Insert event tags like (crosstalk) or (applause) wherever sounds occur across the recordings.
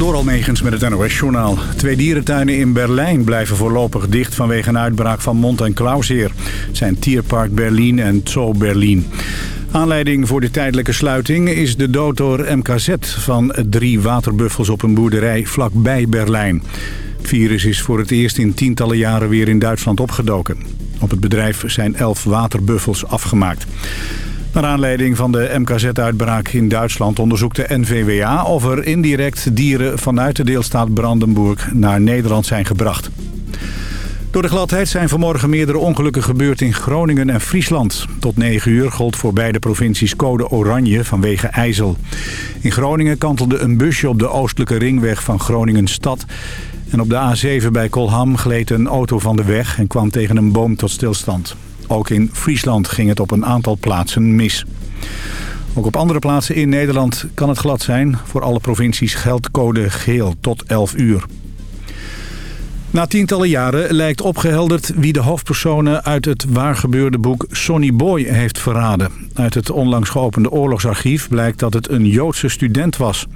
Door Almegens met het NOS-journaal. Twee dierentuinen in Berlijn blijven voorlopig dicht vanwege een uitbraak van mond- en klauwzeer. Het zijn Tierpark Berlin en Zoo Berlin. Aanleiding voor de tijdelijke sluiting is de dood door MKZ van drie waterbuffels op een boerderij vlakbij Berlijn. Het virus is voor het eerst in tientallen jaren weer in Duitsland opgedoken. Op het bedrijf zijn elf waterbuffels afgemaakt. Naar aanleiding van de MKZ-uitbraak in Duitsland onderzoekt de NVWA... of er indirect dieren vanuit de deelstaat Brandenburg naar Nederland zijn gebracht. Door de gladheid zijn vanmorgen meerdere ongelukken gebeurd in Groningen en Friesland. Tot 9 uur gold voor beide provincies code oranje vanwege ijzel. In Groningen kantelde een busje op de oostelijke ringweg van Groningen-stad... En op de A7 bij Kolham gleed een auto van de weg en kwam tegen een boom tot stilstand. Ook in Friesland ging het op een aantal plaatsen mis. Ook op andere plaatsen in Nederland kan het glad zijn. Voor alle provincies geldt code geel tot 11 uur. Na tientallen jaren lijkt opgehelderd wie de hoofdpersonen uit het waargebeurde boek Sonny Boy heeft verraden. Uit het onlangs geopende oorlogsarchief blijkt dat het een Joodse student was.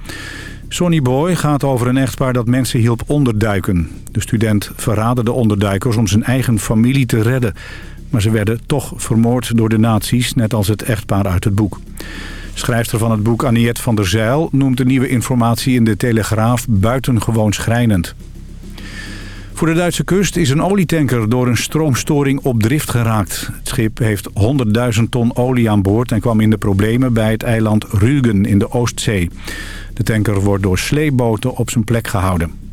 Sonny Boy gaat over een echtpaar dat mensen hielp onderduiken. De student verraadde de onderduikers om zijn eigen familie te redden. Maar ze werden toch vermoord door de nazi's, net als het echtpaar uit het boek. Schrijfster van het boek Aniette van der Zeil noemt de nieuwe informatie in de Telegraaf buitengewoon schrijnend. Voor de Duitse kust is een olietanker door een stroomstoring op drift geraakt. Het schip heeft 100.000 ton olie aan boord en kwam in de problemen bij het eiland Rügen in de Oostzee. De tanker wordt door sleeboten op zijn plek gehouden.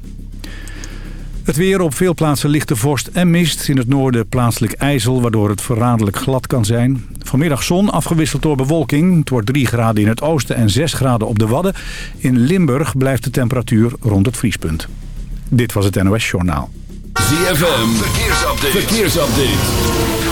Het weer op veel plaatsen lichte vorst en mist. In het noorden plaatselijk ijzel, waardoor het verraderlijk glad kan zijn. Vanmiddag zon, afgewisseld door bewolking. Het wordt 3 graden in het oosten en 6 graden op de Wadden. In Limburg blijft de temperatuur rond het vriespunt. Dit was het NOS Journaal. ZFM, verkeersupdate. verkeersupdate.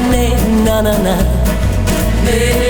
na na na na na.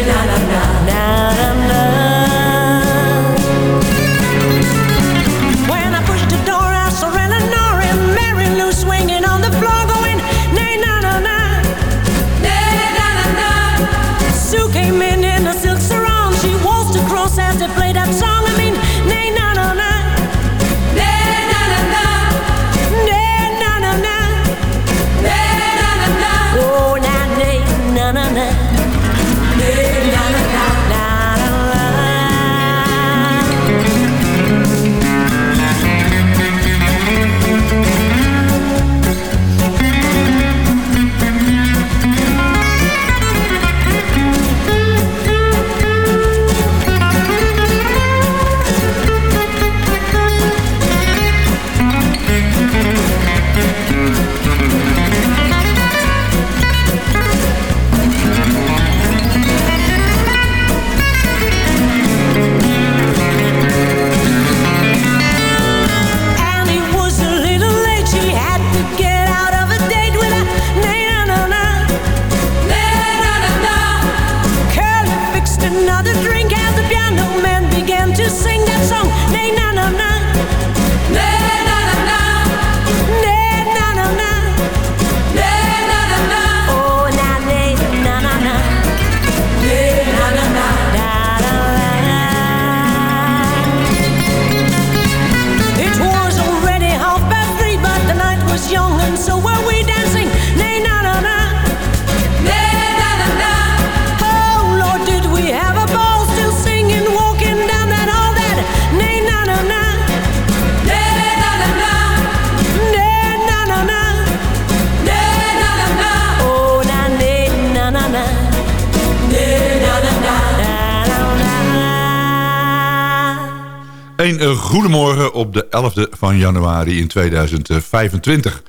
Een uh, goedemorgen op de 11e van januari in 2025.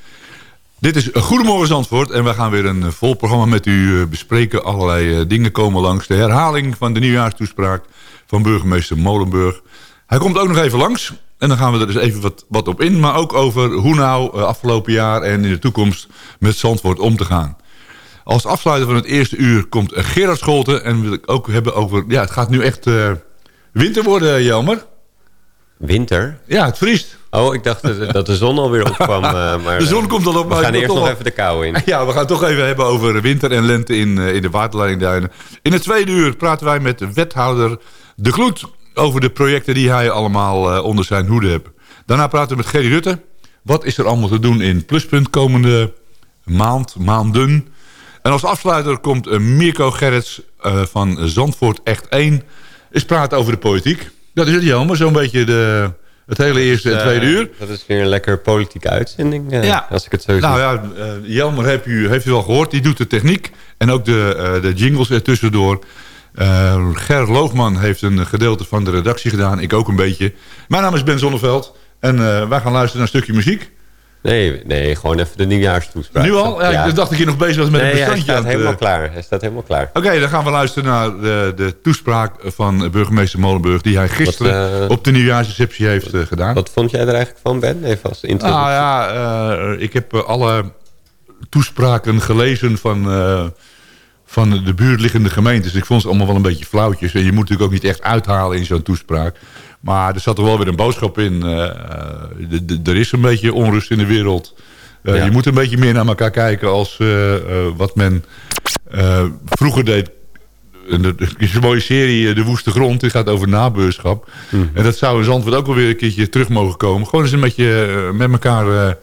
Dit is Goedemorgen Zandvoort en we gaan weer een vol programma met u bespreken. Allerlei dingen komen langs. De herhaling van de nieuwjaarstoespraak van burgemeester Molenburg. Hij komt ook nog even langs en dan gaan we er dus even wat, wat op in. Maar ook over hoe nou afgelopen jaar en in de toekomst met Zandvoort om te gaan. Als afsluiter van het eerste uur komt Gerard Scholten. En wil ik ook hebben over... Ja, het gaat nu echt winter worden, Jelmer. Winter? Ja, het vriest. Oh, ik dacht dat (laughs) de zon alweer opkwam. Uh, maar, de zon komt al op. We gaan eerst nog even de kou in. (laughs) Ja, we gaan het toch even hebben over winter en lente in, uh, in de waterleidingduinen. In het tweede uur praten wij met wethouder De Gloed... over de projecten die hij allemaal onder zijn hoede heeft. Daarna praten we met Gerry Rutte. Wat is er allemaal te doen in Pluspunt komende maand, maanden... En als afsluiter komt Mirko Gerrits van Zandvoort Echt 1. Is praten over de politiek. Dat is het jammer, zo'n beetje de, het hele eerste en tweede uur. Dat is weer een lekker politieke uitzending, ja. als ik het zo zie. Nou ja, uh, Jelmer heeft u, heeft u al gehoord. Die doet de techniek en ook de, de jingles ertussendoor. Ger Loogman heeft een gedeelte van de redactie gedaan. Ik ook een beetje. Mijn naam is Ben Zonneveld. En wij gaan luisteren naar een stukje muziek. Nee, nee, gewoon even de nieuwjaarstoespraak. Nu al? Ja, ja. Ik dacht dat je nog bezig was met nee, een bestandje. hij staat helemaal klaar. Hij staat helemaal klaar. Oké, okay, dan gaan we luisteren naar de, de toespraak van burgemeester Molenburg... die hij gisteren wat, uh, op de nieuwjaarsreceptie heeft gedaan. Wat vond jij er eigenlijk van, Ben? Even als introductie. Nou ja, uh, ik heb alle toespraken gelezen van van de buurtliggende gemeentes. Ik vond ze allemaal wel een beetje flauwtjes. En je moet natuurlijk ook niet echt uithalen in zo'n toespraak. Maar er zat er wel weer een boodschap in. Uh, er is een beetje onrust in de wereld. Uh, ja. Je moet een beetje meer naar elkaar kijken als uh, wat men vroeger deed. Het is een mooie serie, De Woeste Grond. Dit gaat over nabeurschap. Mm. En dat zou in Zandvoort ook wel weer een keertje terug mogen komen. Gewoon eens een beetje met elkaar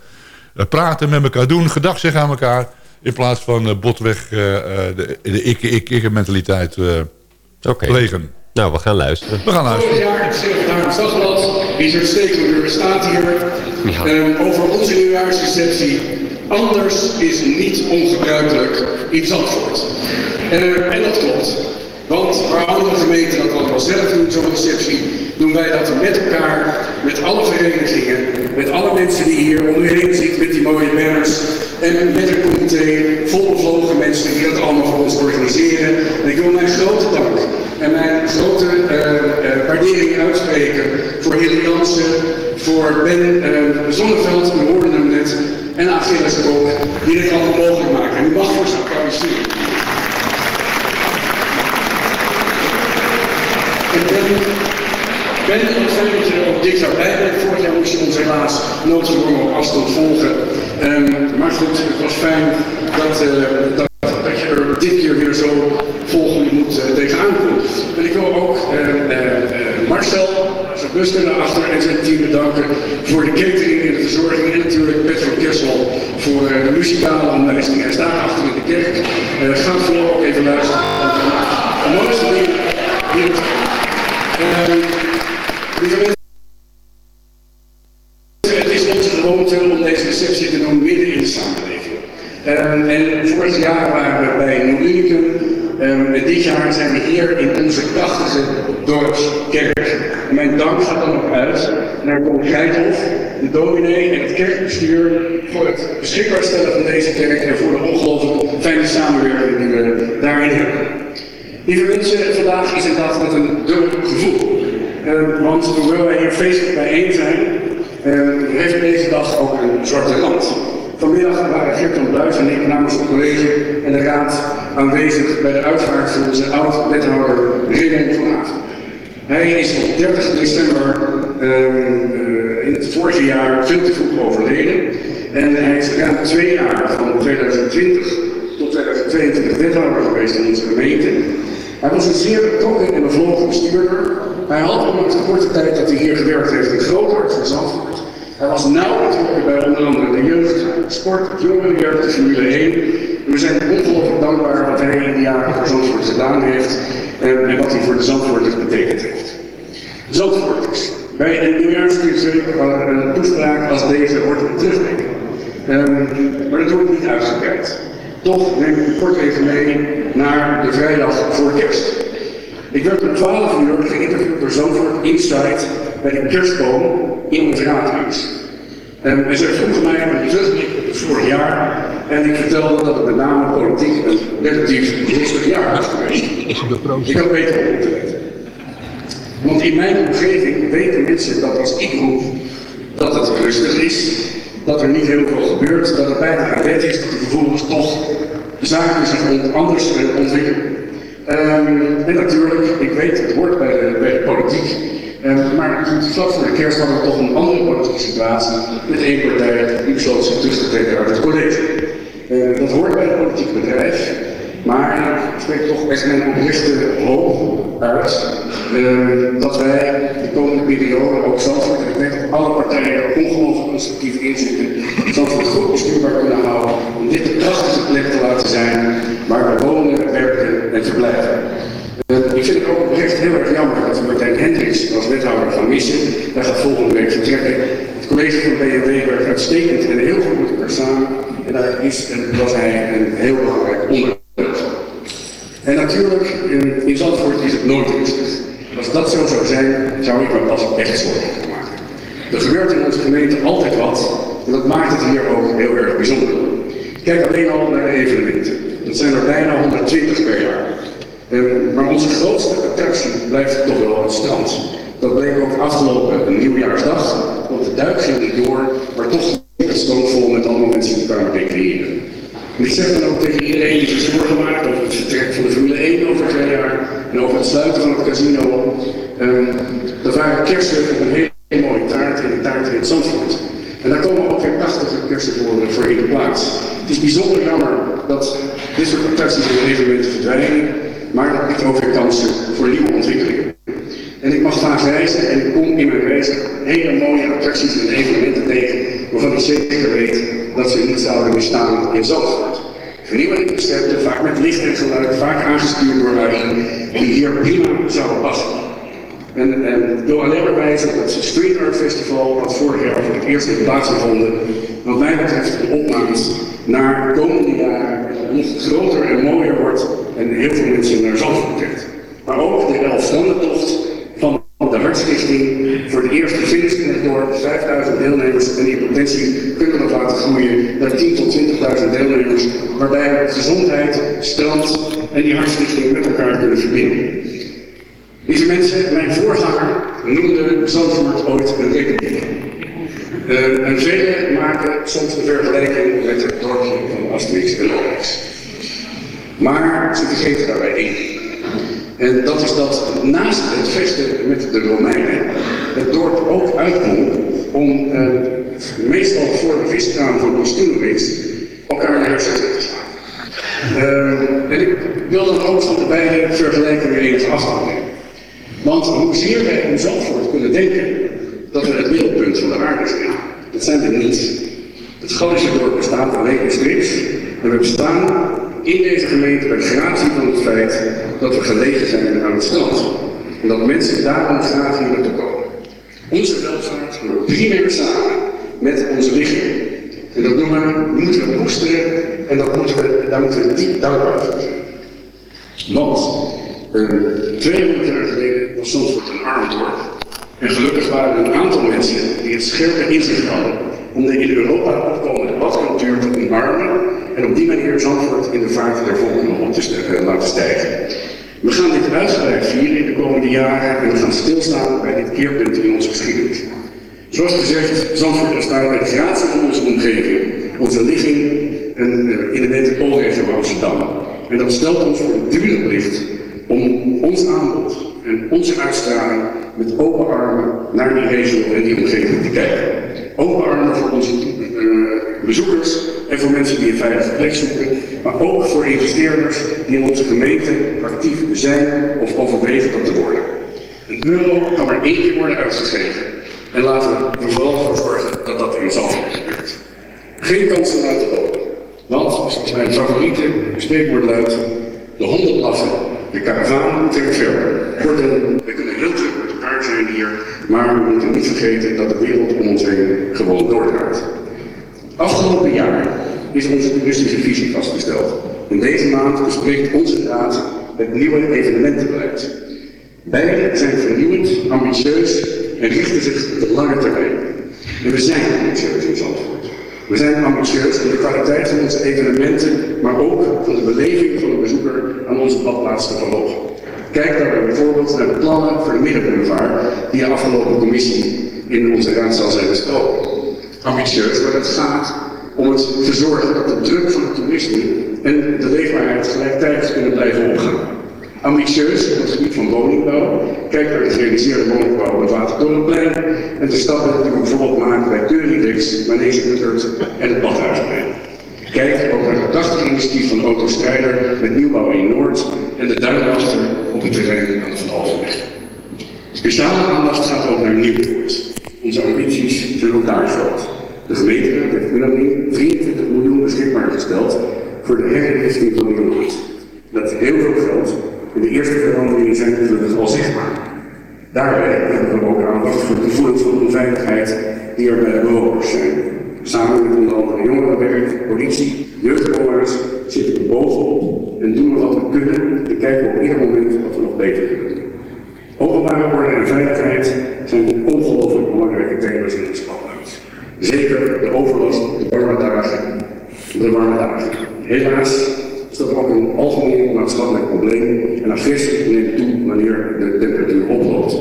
praten, met elkaar doen. Gedag zeggen aan elkaar. In plaats van botweg de, de ik-ik-ik-mentaliteit okay. plegen. Nou, we gaan luisteren. We gaan luisteren. Vorig jaar, het Stadblad, Richard Stekelenburg staat hier ja. um, over onze nieuwjaarsreceptie. Anders is niet ongebruikelijk in Zandvoort. Uh, en dat klopt. Want waar andere gemeenten dat allemaal zelf doen, zo'n receptie, doen wij dat met elkaar, met alle verenigingen, met alle mensen die hier om u heen zitten met die mooie banners. En met een comité vol bevlogen mensen die dat allemaal voor ons organiseren. En ik wil mijn grote dank en mijn grote uh, uh, waardering uitspreken voor Hilly Jansen, voor Ben uh, Zonneveld, we hoorden hem net, en Achilles ook, die dit allemaal mogelijk maken. En u mag voor ze applaudisseren. En Ben, Ben, ik je ook dit jaar bij. Vorig jaar moest je ons helaas noodgedwongen op afstand volgen. Um, maar goed, het was fijn dat, dat, dat je er dit keer weer zo volgend moet uh, tegenaan komen. En ik wil ook uh, uh, Marcel, zijn naar achter en zijn team bedanken voor de catering en de verzorging. En natuurlijk Petro Kessel voor de muzikale omlijsting. Hij staat achter in de kerk. ga vooral ook even luisteren. Mooiste ding hier. Het is onze gewoonte om deze receptie te doen midden in de samenleving. Um, en vorig jaar waren we bij Nieuw Unicum. Um, dit jaar zijn we hier in onze prachtige dorpskerk. Mijn dank gaat dan ook uit naar Tom Geithof, de dominee en het kerkbestuur voor het beschikbaar stellen van deze kerk en voor de ongelooflijk fijne samenwerking die we daarin hebben. Lieve mensen, vandaag is dag met een dubbel gevoel. Want hoewel wij hier feestelijk bijeen zijn, heeft deze dag ook een zwarte rand. Vanmiddag waren Gerton Buis en ik namens het college en de raad aanwezig bij de uitvaart van onze oud-wethouder Raymond van Haven. Hij is op 30 december uh, uh, in het vorige jaar veel te vroeg overleden. En hij is ruim twee jaar van 2020 tot 2022 wethouder geweest in onze gemeente. Hij was een zeer betrokken en bevlogen bestuurder. Hij had ondanks de korte tijd dat hij hier gewerkt heeft een groot hart voor Zandvoort. Hij was nauw betrokken bij onder andere de jeugd, sport, jongerenjeugd, de Formule 1. We zijn ongelooflijk dankbaar wat hij in de jaren voor Zandvoort gedaan heeft en, en wat hij voor de Zandvoorters betekend heeft. Zandvoorters. Bij een nieuwjaarscrisis toespraak als deze wordt een terugdenken. Um, maar dat wordt niet uitgebreid. Toch neem ik kort even mee naar de vrijdag voor kerst. Ik werd om 12 uur geïnterviewd door Zandvoort Insight bij de kerstboom in ons raadhuis. En, en zij vroegen mij een terugblik het vorig jaar. En ik vertelde dat het met name politiek een relatief rustig jaar was geweest. Ik had beter op. Want in mijn omgeving weten mensen dat als ik roep dat het rustig is, dat er niet heel veel gebeurt, dat het bijna een wet is, dat er vervolgens toch zaken zich anders ontwikkelen. En natuurlijk, ik weet, het hoort bij de, politiek. Um, maar vlak voor de kerst hadden we toch een andere politieke situatie met één partij die besloot zich terug te uit het college. Uh, dat hoort bij het politieke bedrijf. Maar ik spreek toch echt mijn oprechte hoop uit dat wij de komende periode ook Zandvoort, en ik weet dat alle partijen ongelooflijk constructief zitten, Zandvoort goed bestuurbaar kunnen houden om dit de prachtige plek te laten zijn waar we wonen, werken verblijven. Uh, ik vind het ook oprecht heel erg jammer dat Martijn Hendricks als wethouder gaan missen. Daar gaat volgende week vertrekken. Het college van BNW werkt uitstekend en heel goed met elkaar samen. En daar is en was hij een heel belangrijk onderdeel. En natuurlijk, in, in Zandvoort is het nooit rustig. Als dat zo zou zijn, zou ik me pas echt zorgen maken. Er gebeurt in onze gemeente altijd wat, en dat maakt het hier ook heel erg bijzonder. Kijk alleen al naar de evenementen. Dat zijn er bijna 120 per jaar. En, maar onze grootste attractie blijft toch wel het strand. Dat bleek ook afgelopen nieuwjaarsdag, want de duik ging niet door, maar toch het strand vol met allemaal mensen die kwamen recreëren. En ik zeg dan ook tegen iedereen die zich zorgen maakt over het vertrek van de Formule 1 over twee jaar en over het sluiten van het casino. Dat waren kersen op een hele mooie taart in de taart in Zandvoort. En daar komen ook weer prachtige kersen voor, voor in de plaats. Het is bijzonder jammer dat dit soort attracties en evenementen verdwijnen, maar dat biedt ook weer kansen voor nieuwe ontwikkelingen. En ik mag graag reizen en ik kom in mijn reizen hele mooie attracties en evenementen tegen, waarvan ik zeker weet dat ze niet zouden bestaan in Zandvoort. Vernieuwende concepten, vaak met licht en geluid, vaak aangestuurd door Harry, die hier prima zouden passen. En, en ik wil alleen maar wijzen op het Street Art Festival, wat vorig jaar voor het eerst heeft plaatsgevonden, wat mij betreft een opmaat naar de komende jaren nog groter en mooier wordt en heel veel mensen naar Zandvoort trekt. Maar ook de Elfstandentocht van de Hartstichting voor de eerste het dorp, 5000 deelnemers en die potentie kunnen we laten groeien naar 10 tot 20.000 deelnemers, waarbij gezondheid, strand en die Hartstichting met elkaar kunnen verbinden. Lieve mensen, mijn voorganger noemde Zandvoort ooit een republiek. Uh, en velen maken soms de vergelijking met het dorpje van Asterix en Obelix. Maar ze vergeten daarbij één. En dat is dat naast het vechten met de Romeinen het dorp ook uitkomt om uh, meestal voor de viskraam van Postunovic elkaar naar hersenen te slaan. Uh, en ik wil dan ook van de beide vergelijkingen enige afstand nemen. Want hoezeer wij in Zandvoort kunnen denken dat we het middelpunt van de aarde zijn, dat zijn we niet. Het Gallische dorp bestaat alleen in strips en we bestaan in deze gemeente bij gratie van het feit dat we gelegen zijn aan het strand. En dat mensen daarom graag hier naartoe komen. Onze welvaart hangt primair samen met onze lichaam. En dat doen we, moeten we koesteren en dat moeten we, daar moeten we diep dankbaar voor. Want uh, 200 jaar geleden was Zandvoort een arm dorp. En gelukkig waren er een aantal mensen die het scherpe inzicht hadden om de in Europa opkomende badcultuur te omarmen en op die manier Zandvoort in de vaart der volkeren op te uh, laten stijgen. We gaan dit uitgebreid vieren in de komende jaren en we gaan stilstaan bij dit keerpunt in onze geschiedenis. Zoals gezegd, Zandvoort bestaat uit gratie van onze omgeving, onze ligging en, uh, in de metropoolregio Amsterdam. En dat stelt ons voor de dure plicht om ons aanbod en onze uitstraling met open armen naar die regio en die omgeving te kijken. Open armen voor onze uh, bezoekers en voor mensen die een veilige plek zoeken, maar ook voor investeerders die in onze gemeente actief zijn of overwegen dat te worden. Een euro kan maar één keer worden uitgegeven. En laten we er vooral voor zorgen dat dat in Zandvoort gebeurt. Geen kansen laten lopen. Want, zoals mijn favoriete spreekwoord luidt, de honden blaffen, de karavaan trekt verder. Kortom, we kunnen heel druk met elkaar zijn hier, maar we moeten niet vergeten dat de wereld om ons heen gewoon doordraait. Afgelopen jaar is onze toeristische visie vastgesteld. In deze maand bespreekt onze raad het nieuwe evenementenbeleid. Beide zijn vernieuwend, ambitieus en richten zich op de lange termijn. En we zijn ambitieus in Zandvoort. We zijn ambitieus in de kwaliteit van onze evenementen, maar ook van de beleving van de bezoeker aan onze badplaats te verhogen. Kijk daarbij bijvoorbeeld naar de plannen voor de Middenboulevard die de afgelopen commissie in onze raadzaal zijn besproken. Ambitieus, maar het gaat om het te zorgen dat de druk van het toerisme en de leefbaarheid tegelijkertijd kunnen blijven opgaan. Ambitieus op het gebied van woningbouw. Kijk naar de gerealiseerde woningbouw op het Watertorenplein en de stappen die we bijvoorbeeld maken bij Keuridex, Manege Uttert en het Badhuisplein. Kijk ook naar het prachtige initiatief van Auto Strijder met nieuwbouw in Noord en de duinwachter op het terrein aan de Van Alphenweg. Speciale aandacht gaat ook naar Nieuwpoort. Onze ambities ook daar groot. De gemeente heeft unaniem 23 miljoen beschikbaar gesteld voor de herinrichting van Nieuwpoort. Dat is heel veel geld de eerste veranderingen zijn natuurlijk al zichtbaar. Daarbij hebben we ook aandacht voor het gevoel van onveiligheid die er bij de bewoners zijn. Samen met onder andere jongerenwerk, politie, jeugdbewoners zitten we bovenop en doen we wat we kunnen en kijken op ieder moment wat we nog beter kunnen doen. Openbare orde en veiligheid zijn ongelooflijk belangrijke thema's in ons badhuis. Zeker de overlast op de warme dagen. De warme dagen. Helaas is dat ook een algemeen maatschappelijk probleem en agressie neemt toe wanneer de temperatuur oploopt.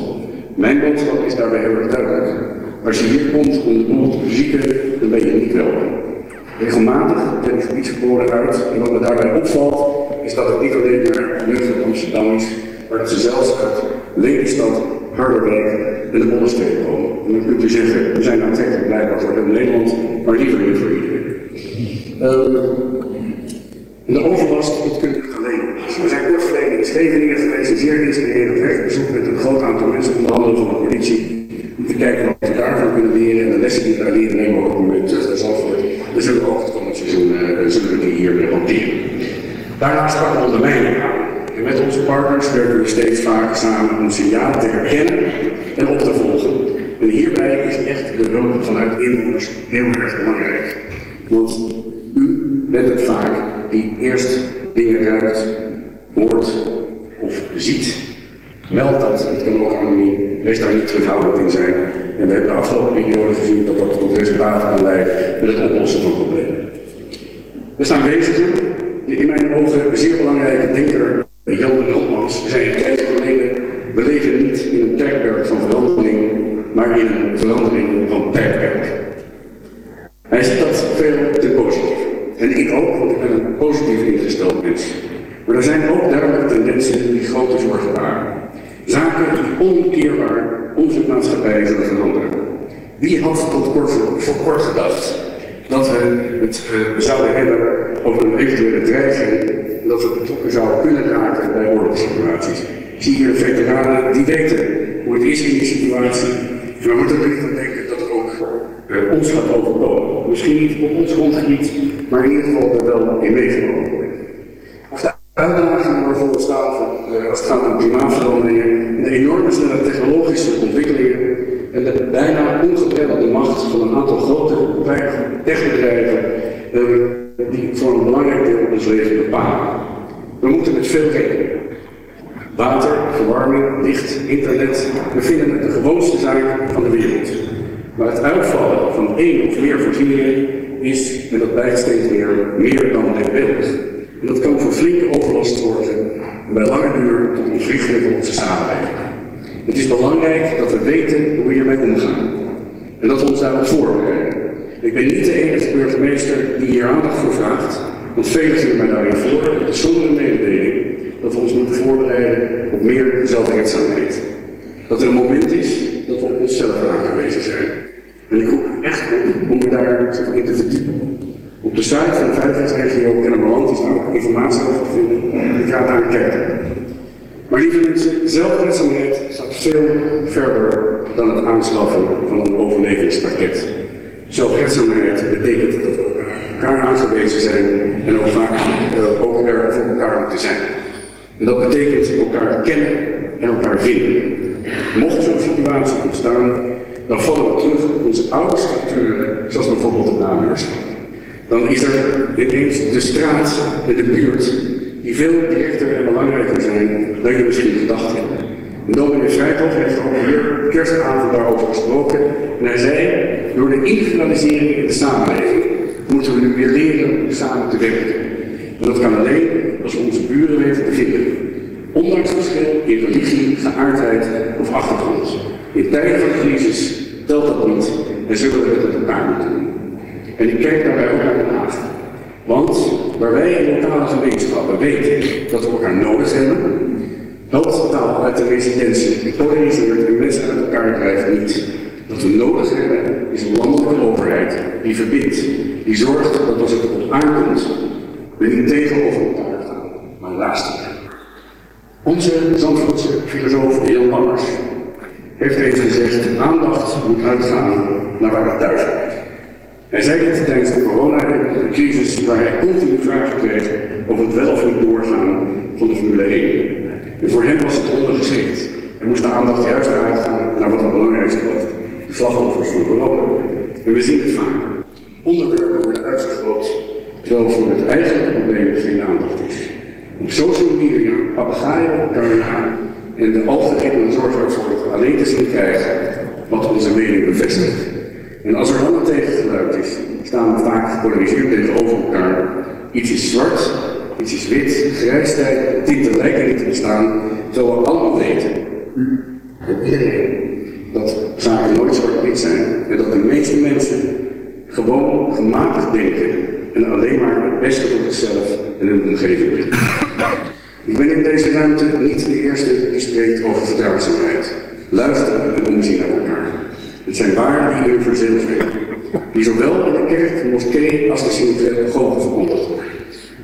Mijn boodschap is daarbij heel erg duidelijk. Als je hier komt om de boel te verzieken, dan ben je niet welkom. Regelmatig ben ik gebiedsgeboden uit en wat me daarbij opvalt, is dat het niet alleen naar jeugd Amsterdam is, maar dat ze zelfs uit Lelystad, Harderwijk en de Bollenstreek komen. En dan kunt u zeggen, we zijn aantrekkelijk blijkbaar voor heel Nederland, maar liever niet voor iedereen. Uh, de overlast, dat kunt u alleen. We zijn kort geleden in Scheveningen geweest, een zeer inspirerend werkbezoek met een groot aantal mensen, onder andere van de politie, om te kijken wat we daarvan kunnen leren en de lessen die we daar leren nemen we ook met terug naar Zandvoort. Dus zullen we ook het komend seizoen uh, zullen we die hier weer hanteren. Daarnaast pakken we ondermijning aan. En met onze partners werken we steeds vaker samen om signalen te herkennen en op te volgen. En hierbij is echt de hulp vanuit inwoners heel erg belangrijk. Want u bent het vaak die eerst dingen ruikt, hoort of ziet. Meld dat, het kan ook anoniem, wees daar niet terughoudend in zijn. En we hebben de afgelopen periode gezien dat dat tot resultaten kan leiden met het oplossen van problemen. We staan bezig, de in mijn ogen zeer belangrijke denker Jan de Notmans zei een tijd geleden, we leven niet in een tijdperk van verandering, maar in een verandering van tijdperk. Hij ziet dat veel te positief. En ik ook, want ik ben een positief ingesteld mens. Maar er zijn ook duidelijke tendensen die grote zorgen waren. Zaken die onkeerbaar onze maatschappij zullen veranderen. Wie had tot kort voor kort gedacht dat we het uh, zouden hebben over een eventuele dreiging dat we betrokken zouden kunnen raken bij oorlogssituaties. Zie hier veteranen die weten hoe het is in die situatie. En we moeten er niet aan denken dat het ook uh, ons gaat overkomen. Misschien niet op ons grondgebied, maar in ieder geval er wel in meegenomen uitdagingen waarvoor we staan uh, als het gaat om klimaatveranderingen, de enorme snelle technologische ontwikkelingen en de bijna ongebreidelde macht van een aantal grote techbedrijven uh, die voor een belangrijk deel ons leven bepalen. We moeten met veel rekenen. Water, verwarming, licht, internet, we vinden het de gewoonste zaak van de wereld. Maar het uitvallen van één of meer voorzieningen is, en dat blijkt steeds meer, meer dan denkbeeldig. En dat kan voor flinke overlast zorgen en bij lange duur tot ontwrichting van onze samenleving. Het is belangrijk dat we weten hoe we hiermee omgaan. En dat we ons daarop voorbereiden. Ik ben niet de enige burgemeester die hier aandacht voor vraagt, want velen zien mij daarin voor, de sombere mededeling dat we ons moeten voorbereiden op meer zelfredzaamheid. Dat er een moment is dat we op onszelf aangewezen zijn. En ik roep echt op om daar in te verdiepen. Op de site van de veiligheidsregio Kennemerland is ook informatie over te vinden. Ik ga daar kijken. Maar lieve mensen, zelfredzaamheid gaat veel verder dan het aanschaffen van een overlevingspakket. Zelfredzaamheid betekent dat we elkaar aangewezen zijn en ook vaak uh, ook er voor elkaar moeten zijn. En dat betekent elkaar kennen en elkaar vinden. Mocht zo'n situatie ontstaan, dan vallen we terug op onze oude structuren, zoals bijvoorbeeld de naamhuurschap. Dan is er ineens de straat en de buurt die veel directer en belangrijker zijn dan je misschien gedacht hebt. Dominee Vrijthof heeft ook hier kerstavond daarover gesproken. En hij zei, door de individualisering in de samenleving moeten we nu weer leren samen te werken. En dat kan alleen als we onze buren weten te vinden. Ondanks verschil in religie, geaardheid of achtergrond. In tijden van crisis telt dat niet en zullen we het met elkaar moeten doen. En ik kijk daarbij ook naar Den Haag. Want waar wij in lokale gemeenschappen weten dat we elkaar nodig hebben, helpt taal uit de residentie, polariseert en mensen uit elkaar drijft niet. Wat we nodig hebben is een landelijke overheid die verbindt, die zorgt dat als het op aankomt, we niet tegenover elkaar gaan, maar luisteren. Onze Zandvoortse filosoof Jan Lammers heeft eens gezegd, aandacht moet uitgaan naar waar het thuis hoort. Zei dit tijdens de coronacrisis, waar hij continu vragen kreeg over het wel of niet doorgaan van de Formule 1. En voor hem was het ondergeschikt. Er moest de aandacht juist uitgaan naar wat het belangrijkste was, de slachtoffers van corona. En we zien het vaak. Onderwerpen worden uitgesproken, terwijl voor het eigenlijke probleem geen aandacht is. Op social media papegaaien op elkaar na en de algehele zorg ervoor alleen te zien krijgen wat onze mening bevestigt. En als er dan een tegengeluid is, staan we vaak gepolariseerd tegenover elkaar. Iets is zwart, iets is wit, grijstijd, tinten lijken niet te bestaan, terwijl we allemaal weten, u en dat zaken nooit zwart-wit zijn en dat de meeste mensen gewoon gematigd denken en alleen maar het beste voor zichzelf en hun omgeving willen. Ik ben in deze ruimte niet de eerste die spreekt over verdraagzaamheid. Luisteren en omzien naar elkaar. Het zijn die u verzelfspreken, die zowel in de kerk, moskee als de synagoge verkondigd.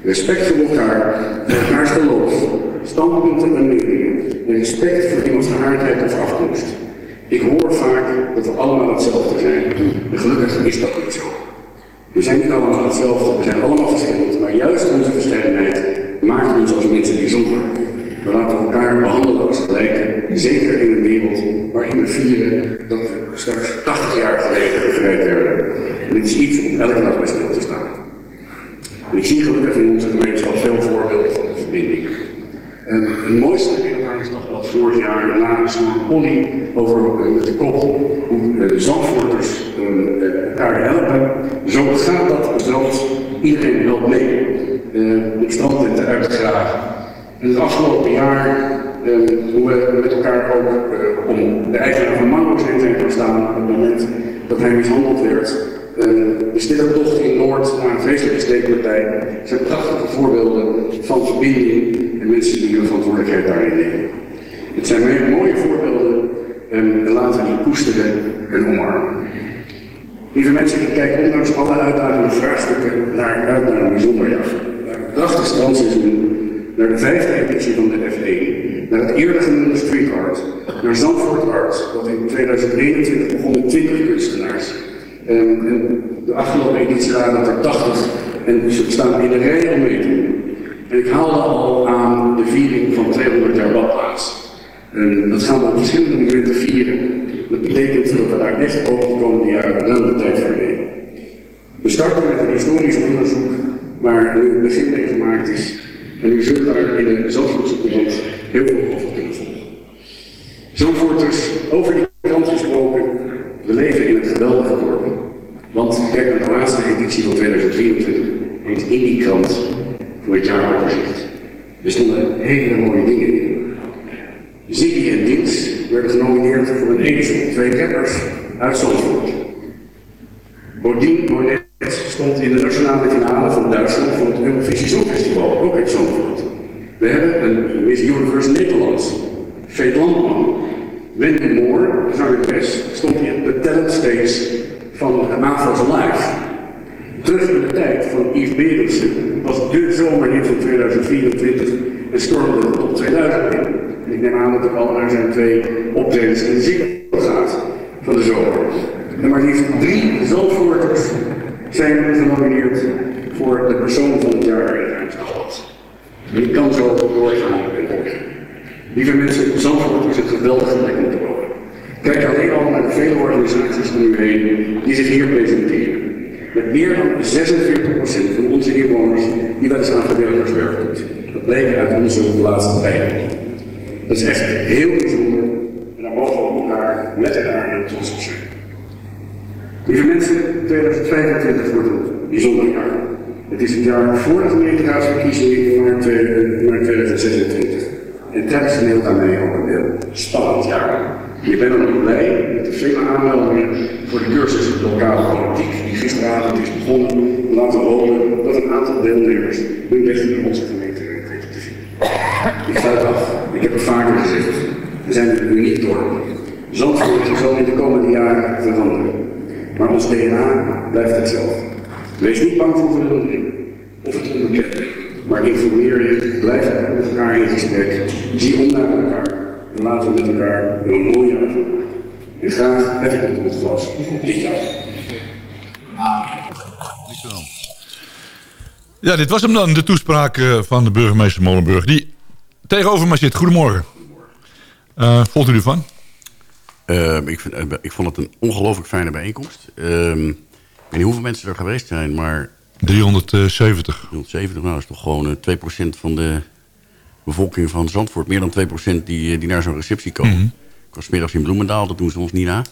Respect voor elkaar, voor elkaars geloof, standpunten en meningen, en respect voor iemands geaardheid of afkomst. Ik hoor vaak dat we allemaal hetzelfde zijn, en gelukkig is dat niet zo. We zijn niet allemaal hetzelfde, we zijn allemaal verschillend, maar juist onze verscheidenheid maakt ons als mensen bijzonder. We laten elkaar behandelen als gelijken, zeker in een wereld waarin we vieren dat straks 80 jaar geleden bevrijd werden. En dit is iets om elke dag bij stil te staan. En ik zie gelukkig in onze gemeenschap veel voorbeelden van de verbinding. En het mooiste herinner is nog wat vorig jaar na een Polly over uh, met de kop hoe uh, de Zandvoorters uh, elkaar helpen. Zo gaat dat zelfs iedereen helpt mee. Uh, ik strandtenten uitgegraven. En het afgelopen jaar hoe we met elkaar ook om de eigenaar van Mango zijn zijn gaan staan op het moment dat hij mishandeld werd. de stille tocht in Noord naar een vreselijke steekpartij zijn prachtige voorbeelden van verbinding en mensen die hun verantwoordelijkheid daarin nemen. Het zijn mooie voorbeelden en laten we die koesteren en omarmen. Lieve mensen, ik kijk ondanks alle uitdagende vraagstukken naar, uit naar een bijzonder jaar. Naar het prachtig strandseizoen, naar de vijfde editie van de F1, naar eerder genoemde Street Art, naar Zandvoort Art, dat in 2021 begon met 20 kunstenaars. En, de afgelopen editie waren het er 80 en ze staan in de rij om mee te doen. En ik haalde al aan de viering van 200 jaar badplaats. En dat gaan we op verschillende momenten vieren. Dat betekent dat we daar echt ook de komende jaren wel de tijd voor nemen. We starten met een historisch onderzoek waar nu een begin mee gemaakt is. En u zult daar in de Zandvoortse heel veel over kunnen volgen. Zandvoorters, over die krant gesproken, we leven in een geweldige dorp. Want kijk naar de laatste editie van 2024 heet in die krant voor het jaaroverzicht. Er stonden hele mooie dingen in. Ziggy en Dins werden genomineerd voor een Edison, twee rappers uit Zandvoort. Bodien Monet stond in de nationale finale van Duitsland van het Eurovisie Songfestival, ook uit Zandvoort. We hebben een Miss Universe Nederlands, Veet Landman. Wendy Moore, zangeres, stond in de talent stage van Live. Terug in de tijd van Yves Berendsen was de zomerhit van 2024 en stormde de top 2000 in. En ik neem aan dat er al naar zijn twee optredens in Pues, gezegd. We zijn een uniek dorp. Zandvoort zal in de komende jaren veranderen. Maar ons DNA blijft hetzelfde. Wees niet bang voor verandering of het onbekende. Maar informeer je, blijf met elkaar in gesprek. Zie om naar elkaar. En laten we met elkaar een mooi jaar. En graag het jaar. Ja, dit was hem dan, de toespraak eh, van de burgemeester Molenburg. Die tegenover me zit. Goedemorgen. Uh, volgt u ervan? Uh, ik, vind, uh, ik vond het een ongelooflijk fijne bijeenkomst. Uh, ik weet niet hoeveel mensen er geweest zijn, maar... 370. 370, nou dat is toch gewoon 2% van de bevolking van Zandvoort. Meer dan 2% die, die naar zo'n receptie komen. Mm -hmm. Ik was middags in Bloemendaal, dat doen ze ons niet na.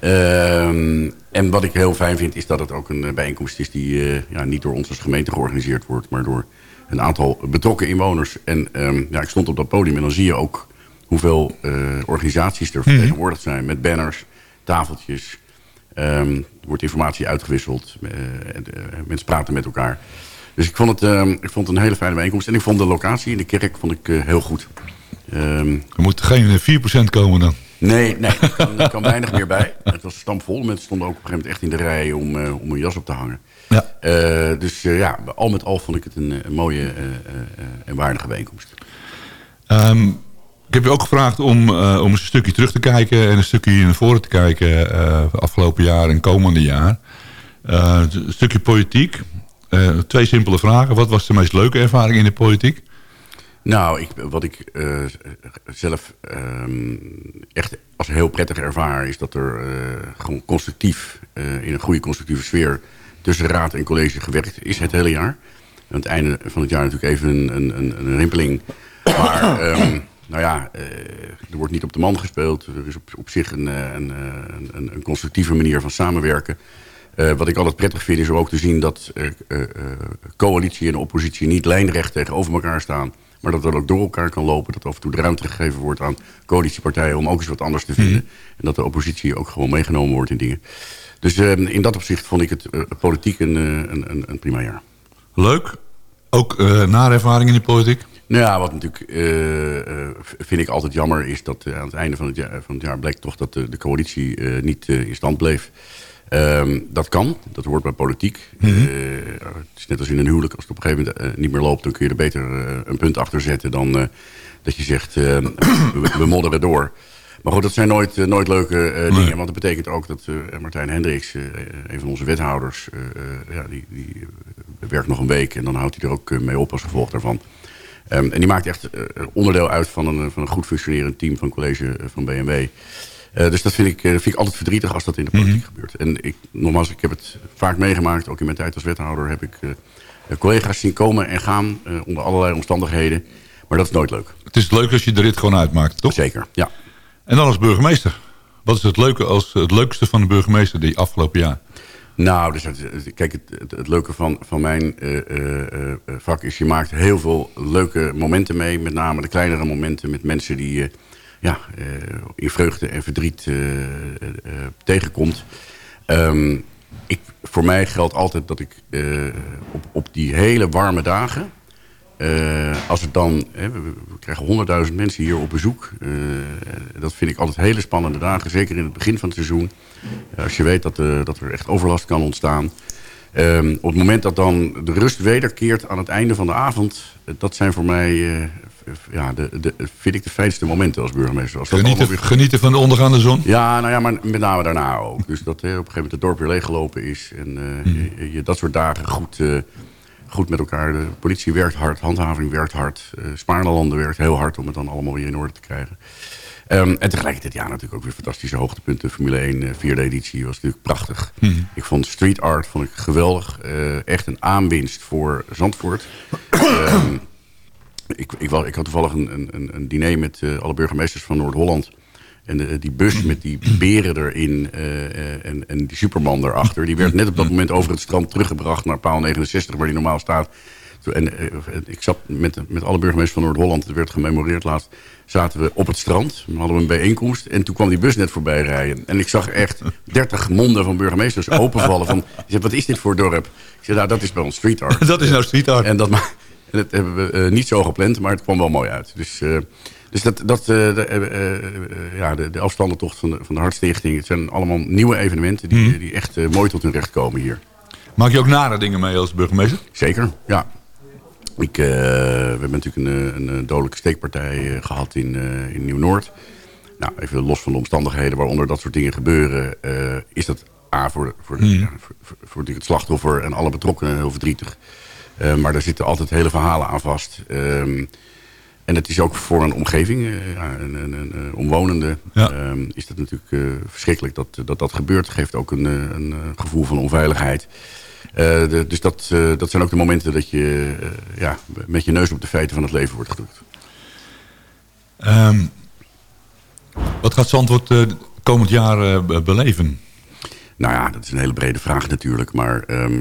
Ehm, en wat ik heel fijn vind is dat het ook een bijeenkomst is... die ja, niet door ons als gemeente georganiseerd wordt... maar door een aantal betrokken inwoners. En um, ja, ik stond op dat podium en dan zie je ook hoeveel uh, organisaties er vertegenwoordigd zijn. Met banners, tafeltjes. Um, er wordt informatie uitgewisseld. Uh, mensen praten met elkaar. Dus ik vond, het, uh, ik vond het een hele fijne bijeenkomst. En ik vond de locatie in de kerk vond ik, heel goed. Um, er moet geen 4% komen dan? Nee, nee er, kan, er kan weinig meer bij. Het was stampvol. Mensen stonden ook op een gegeven moment echt in de rij om, om een jas op te hangen. Ja. dus ja, al met al vond ik het een, een mooie en waardige bijeenkomst. Um, ik heb je ook gevraagd om, om eens een stukje terug te kijken... en een stukje naar voren te kijken afgelopen jaar en komende jaar. Een stukje politiek. twee simpele vragen. Wat was de meest leuke ervaring in de politiek? Nou, ik, wat ik zelf echt als heel prettig ervaar... is dat er gewoon constructief, in een goede constructieve sfeer... tussen raad en college gewerkt is het hele jaar. Aan het einde van het jaar natuurlijk even een, een, een rimpeling... Maar um, (clears throat) nou ja, uh, er wordt niet op de man gespeeld. Er is op, op zich een, een, een, een, constructieve manier van samenwerken. Uh, wat ik altijd prettig vind is om ook te zien dat uh, coalitie en oppositie niet lijnrecht tegenover elkaar staan. Maar dat dat ook door elkaar kan lopen. Dat af en toe de ruimte gegeven wordt aan coalitiepartijen om ook eens wat anders te vinden. Mm. En dat de oppositie ook gewoon meegenomen wordt in dingen. Dus in dat opzicht vond ik het politiek een, een, een, prima jaar. Leuk. Ook na ervaring in de politiek? Nou ja, wat natuurlijk uh, vind ik altijd jammer is dat uh, aan het einde van het jaar, van het jaar bleek toch dat de, de coalitie niet in stand bleef. Um, dat kan, dat hoort bij politiek. Mm -hmm. het is net als in een huwelijk, als het op een gegeven moment niet meer loopt... dan kun je er beter een punt achter zetten dan dat je zegt (clears throat) we, we modderen door. Maar goed, dat zijn nooit, uh, nooit leuke uh, dingen. Want dat betekent ook dat uh, Martijn Hendricks, een van onze wethouders... ja, die, die werkt nog een week en dan houdt hij er ook mee op als gevolg daarvan. Um, en die maakt echt onderdeel uit van een, van een goed functionerend team van college van BMW. Dus dat vind ik, vind ik altijd verdrietig als dat in de politiek mm -hmm. gebeurt. En ik, nogmaals, ik heb het vaak meegemaakt. Ook in mijn tijd als wethouder heb ik collega's zien komen en gaan onder allerlei omstandigheden. Maar dat is nooit leuk. Het is leuk als je de rit gewoon uitmaakt, toch? Zeker, ja. En dan als burgemeester. Wat is het, leuke als, het leukste van de burgemeester die afgelopen jaar? Nou, dus kijk, het, het, leuke van, van mijn uh, uh, vak is... je maakt heel veel leuke momenten mee. Met name de kleinere momenten met mensen die je ja, in vreugde en verdriet tegenkomt. Um, ik, voor mij geldt altijd dat ik op, op die hele warme dagen... Uh, als het dan, hè, we, we, krijgen honderdduizend mensen hier op bezoek. Uh, dat vind ik altijd hele spannende dagen. Zeker in het begin van het seizoen. Uh, als je weet dat, dat er echt overlast kan ontstaan. Ehm, op het moment dat dan de rust wederkeert aan het einde van de avond. dat zijn voor mij, ja, de, de, vind ik de fijnste momenten als burgemeester. Als genieten, weer... genieten van de ondergaande zon? Ja, nou ja, maar met name daarna ook. Dus dat op een gegeven moment het dorp weer leeggelopen is. En je, je, dat soort dagen goed goed met elkaar. De politie werkt hard, handhaving werkt hard. Uh, Spaarlanden werkt heel hard om het dan allemaal weer in orde te krijgen. Um, en tegelijkertijd ja, natuurlijk ook weer fantastische hoogtepunten. Formule 1, uh, vierde editie was natuurlijk prachtig. Hmm. Ik vond street art vond ik geweldig. Uh, echt een aanwinst voor Zandvoort. um, ik, ik, ik, had toevallig een, een, een diner met uh, alle burgemeesters van Noord-Holland. En eh, die bus met die beren erin eh, eh, en, en die Superman erachter... die werd net op dat moment over het strand teruggebracht naar paal 69... waar die normaal staat. En ik zat met, met alle burgemeesters van Noord-Holland... het werd gememoreerd laatst... zaten we op het strand, we hadden we een bijeenkomst... en toen kwam die bus net voorbij rijden. En ik zag echt 30 monden van burgemeesters openvallen... van, (laughs) ik zei, wat is dit voor dorp? Ik zei, nou, dat is bij ons street art. (laughs) Dat is nou street art. En dat, (laughs) en dat hebben we niet zo gepland, maar het kwam wel mooi uit. Dus, dus dat, dat, eh, de, eh, eh, ja, de, de afstandentocht van de, van de Hartstichting... het zijn allemaal nieuwe evenementen die, die echt mooi tot hun recht komen hier. Maak je ook nare dingen mee als burgemeester? Zeker, ja. Ik, we hebben natuurlijk een, een, dodelijke steekpartij eh, gehad in, in Nieuw-Noord. Nou, even los van de omstandigheden waaronder dat soort dingen gebeuren... is dat A, voor, voor, ja, voor, voor, voor het slachtoffer en alle betrokkenen heel verdrietig. Maar daar zitten altijd hele verhalen aan vast. Ehm, en het is ook voor een omgeving, eh, een, een, een, een omwonende, Ja. ehm, is dat natuurlijk eh, verschrikkelijk dat, dat dat gebeurt. Het geeft ook een, eh, een eh, gevoel van onveiligheid. Eh, de- dus dat, eh, dat zijn ook de momenten dat je eh, ja, met je neus op de feiten van het leven wordt gedrukt. Ehm, wat gaat Zandvoort eh, komend jaar eh, be- beleven? Nou ja, dat is een hele brede vraag natuurlijk. Maar ehm, eh,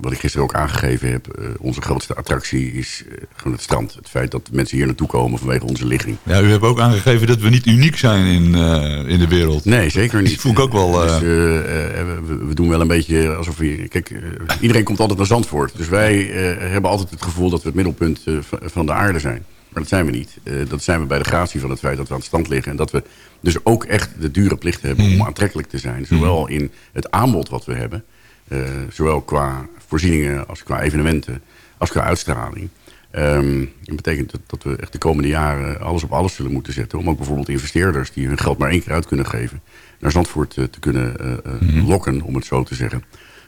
wat ik gisteren ook aangegeven heb... eh, onze grootste attractie is eh, gewoon het strand. Het feit dat mensen hier naartoe komen vanwege onze ligging. Ja, u hebt ook aangegeven dat we niet uniek zijn in, eh, in de wereld. Nee, zeker niet. Dat (laughs) voel ik ook wel... eh, Dus, eh, eh, we, we doen wel een beetje alsof we... Kijk, eh, iedereen komt altijd naar Zandvoort. Dus wij eh, hebben altijd het gevoel dat we het middelpunt eh, van- de aarde zijn. Maar dat zijn we niet. Eh, dat zijn we bij de gratie van het feit dat we aan het stand liggen. En dat we dus ook echt de dure plicht hebben om aantrekkelijk te zijn. Zowel in het aanbod wat we hebben. Eh, zowel qua voorzieningen als qua evenementen. Als qua uitstraling. Ehm, dat betekent dat, dat we echt de komende jaren alles op alles zullen moeten zetten. Om ook bijvoorbeeld investeerders die hun geld maar één keer uit kunnen geven. Naar Zandvoort eh, te kunnen eh, eh, lokken, om het zo te zeggen.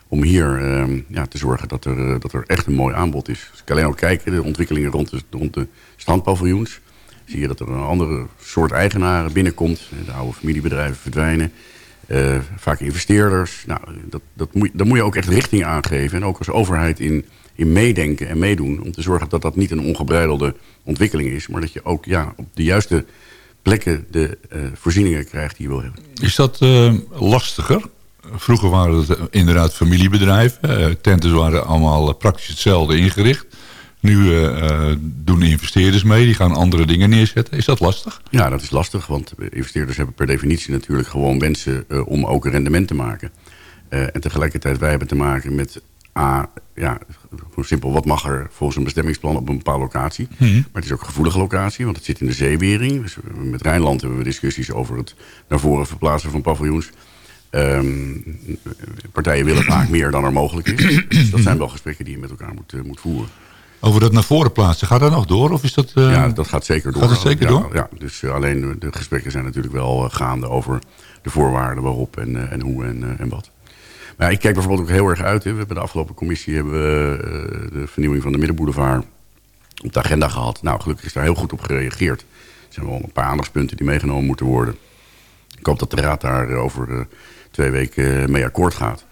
Om hier ehm, ja, te zorgen dat er, dat er echt een mooi aanbod is. Als ik alleen ook kijk, de ontwikkelingen rond de, rond de strandpaviljoens. Zie je dat er een andere soort eigenaren binnenkomt. De oude familiebedrijven verdwijnen. Eh, vaak investeerders. Nou, dat, dat moet, daar moet je ook echt richting aangeven. En ook als overheid in, in meedenken en meedoen. Om te zorgen dat dat niet een ongebreidelde ontwikkeling is. Maar dat je ook ja, op de juiste plekken de eh, voorzieningen krijgt die je wil hebben. Is dat eh, lastiger? Vroeger waren het inderdaad familiebedrijven. Tenten waren allemaal praktisch hetzelfde ingericht. Nu eh, eh, doen investeerders mee, die gaan andere dingen neerzetten. Is dat lastig? Ja, dat is lastig, want investeerders hebben per definitie natuurlijk gewoon wensen eh, om ook een rendement te maken. En tegelijkertijd, wij hebben te maken met A, ja, gewoon simpel, wat mag er volgens een bestemmingsplan op een bepaalde locatie. Maar het is ook een gevoelige locatie, want het zit in de zeewering. Dus met Rijnland hebben we discussies over het naar voren verplaatsen van paviljoens. Ehm, partijen willen vaak meer dan er mogelijk is. Dus dat zijn wel gesprekken die je met elkaar moet, moet voeren. Over dat naar voren plaatsen, gaat dat nog door? Of is dat, eh, Ja, dat gaat zeker door. Gaat het zeker ja, door? Ja, dus eh, alleen de gesprekken zijn natuurlijk wel eh, gaande over de voorwaarden waarop en, en hoe en, en wat. Maar ik kijk bijvoorbeeld ook heel erg uit. Hè. We hebben de afgelopen commissie hebben we, de vernieuwing van de Middenboulevard op de agenda gehad. Nou, gelukkig is daar heel goed op gereageerd. Er zijn wel een paar aandachtspunten die meegenomen moeten worden. Ik hoop dat de raad daar over twee weken mee akkoord gaat.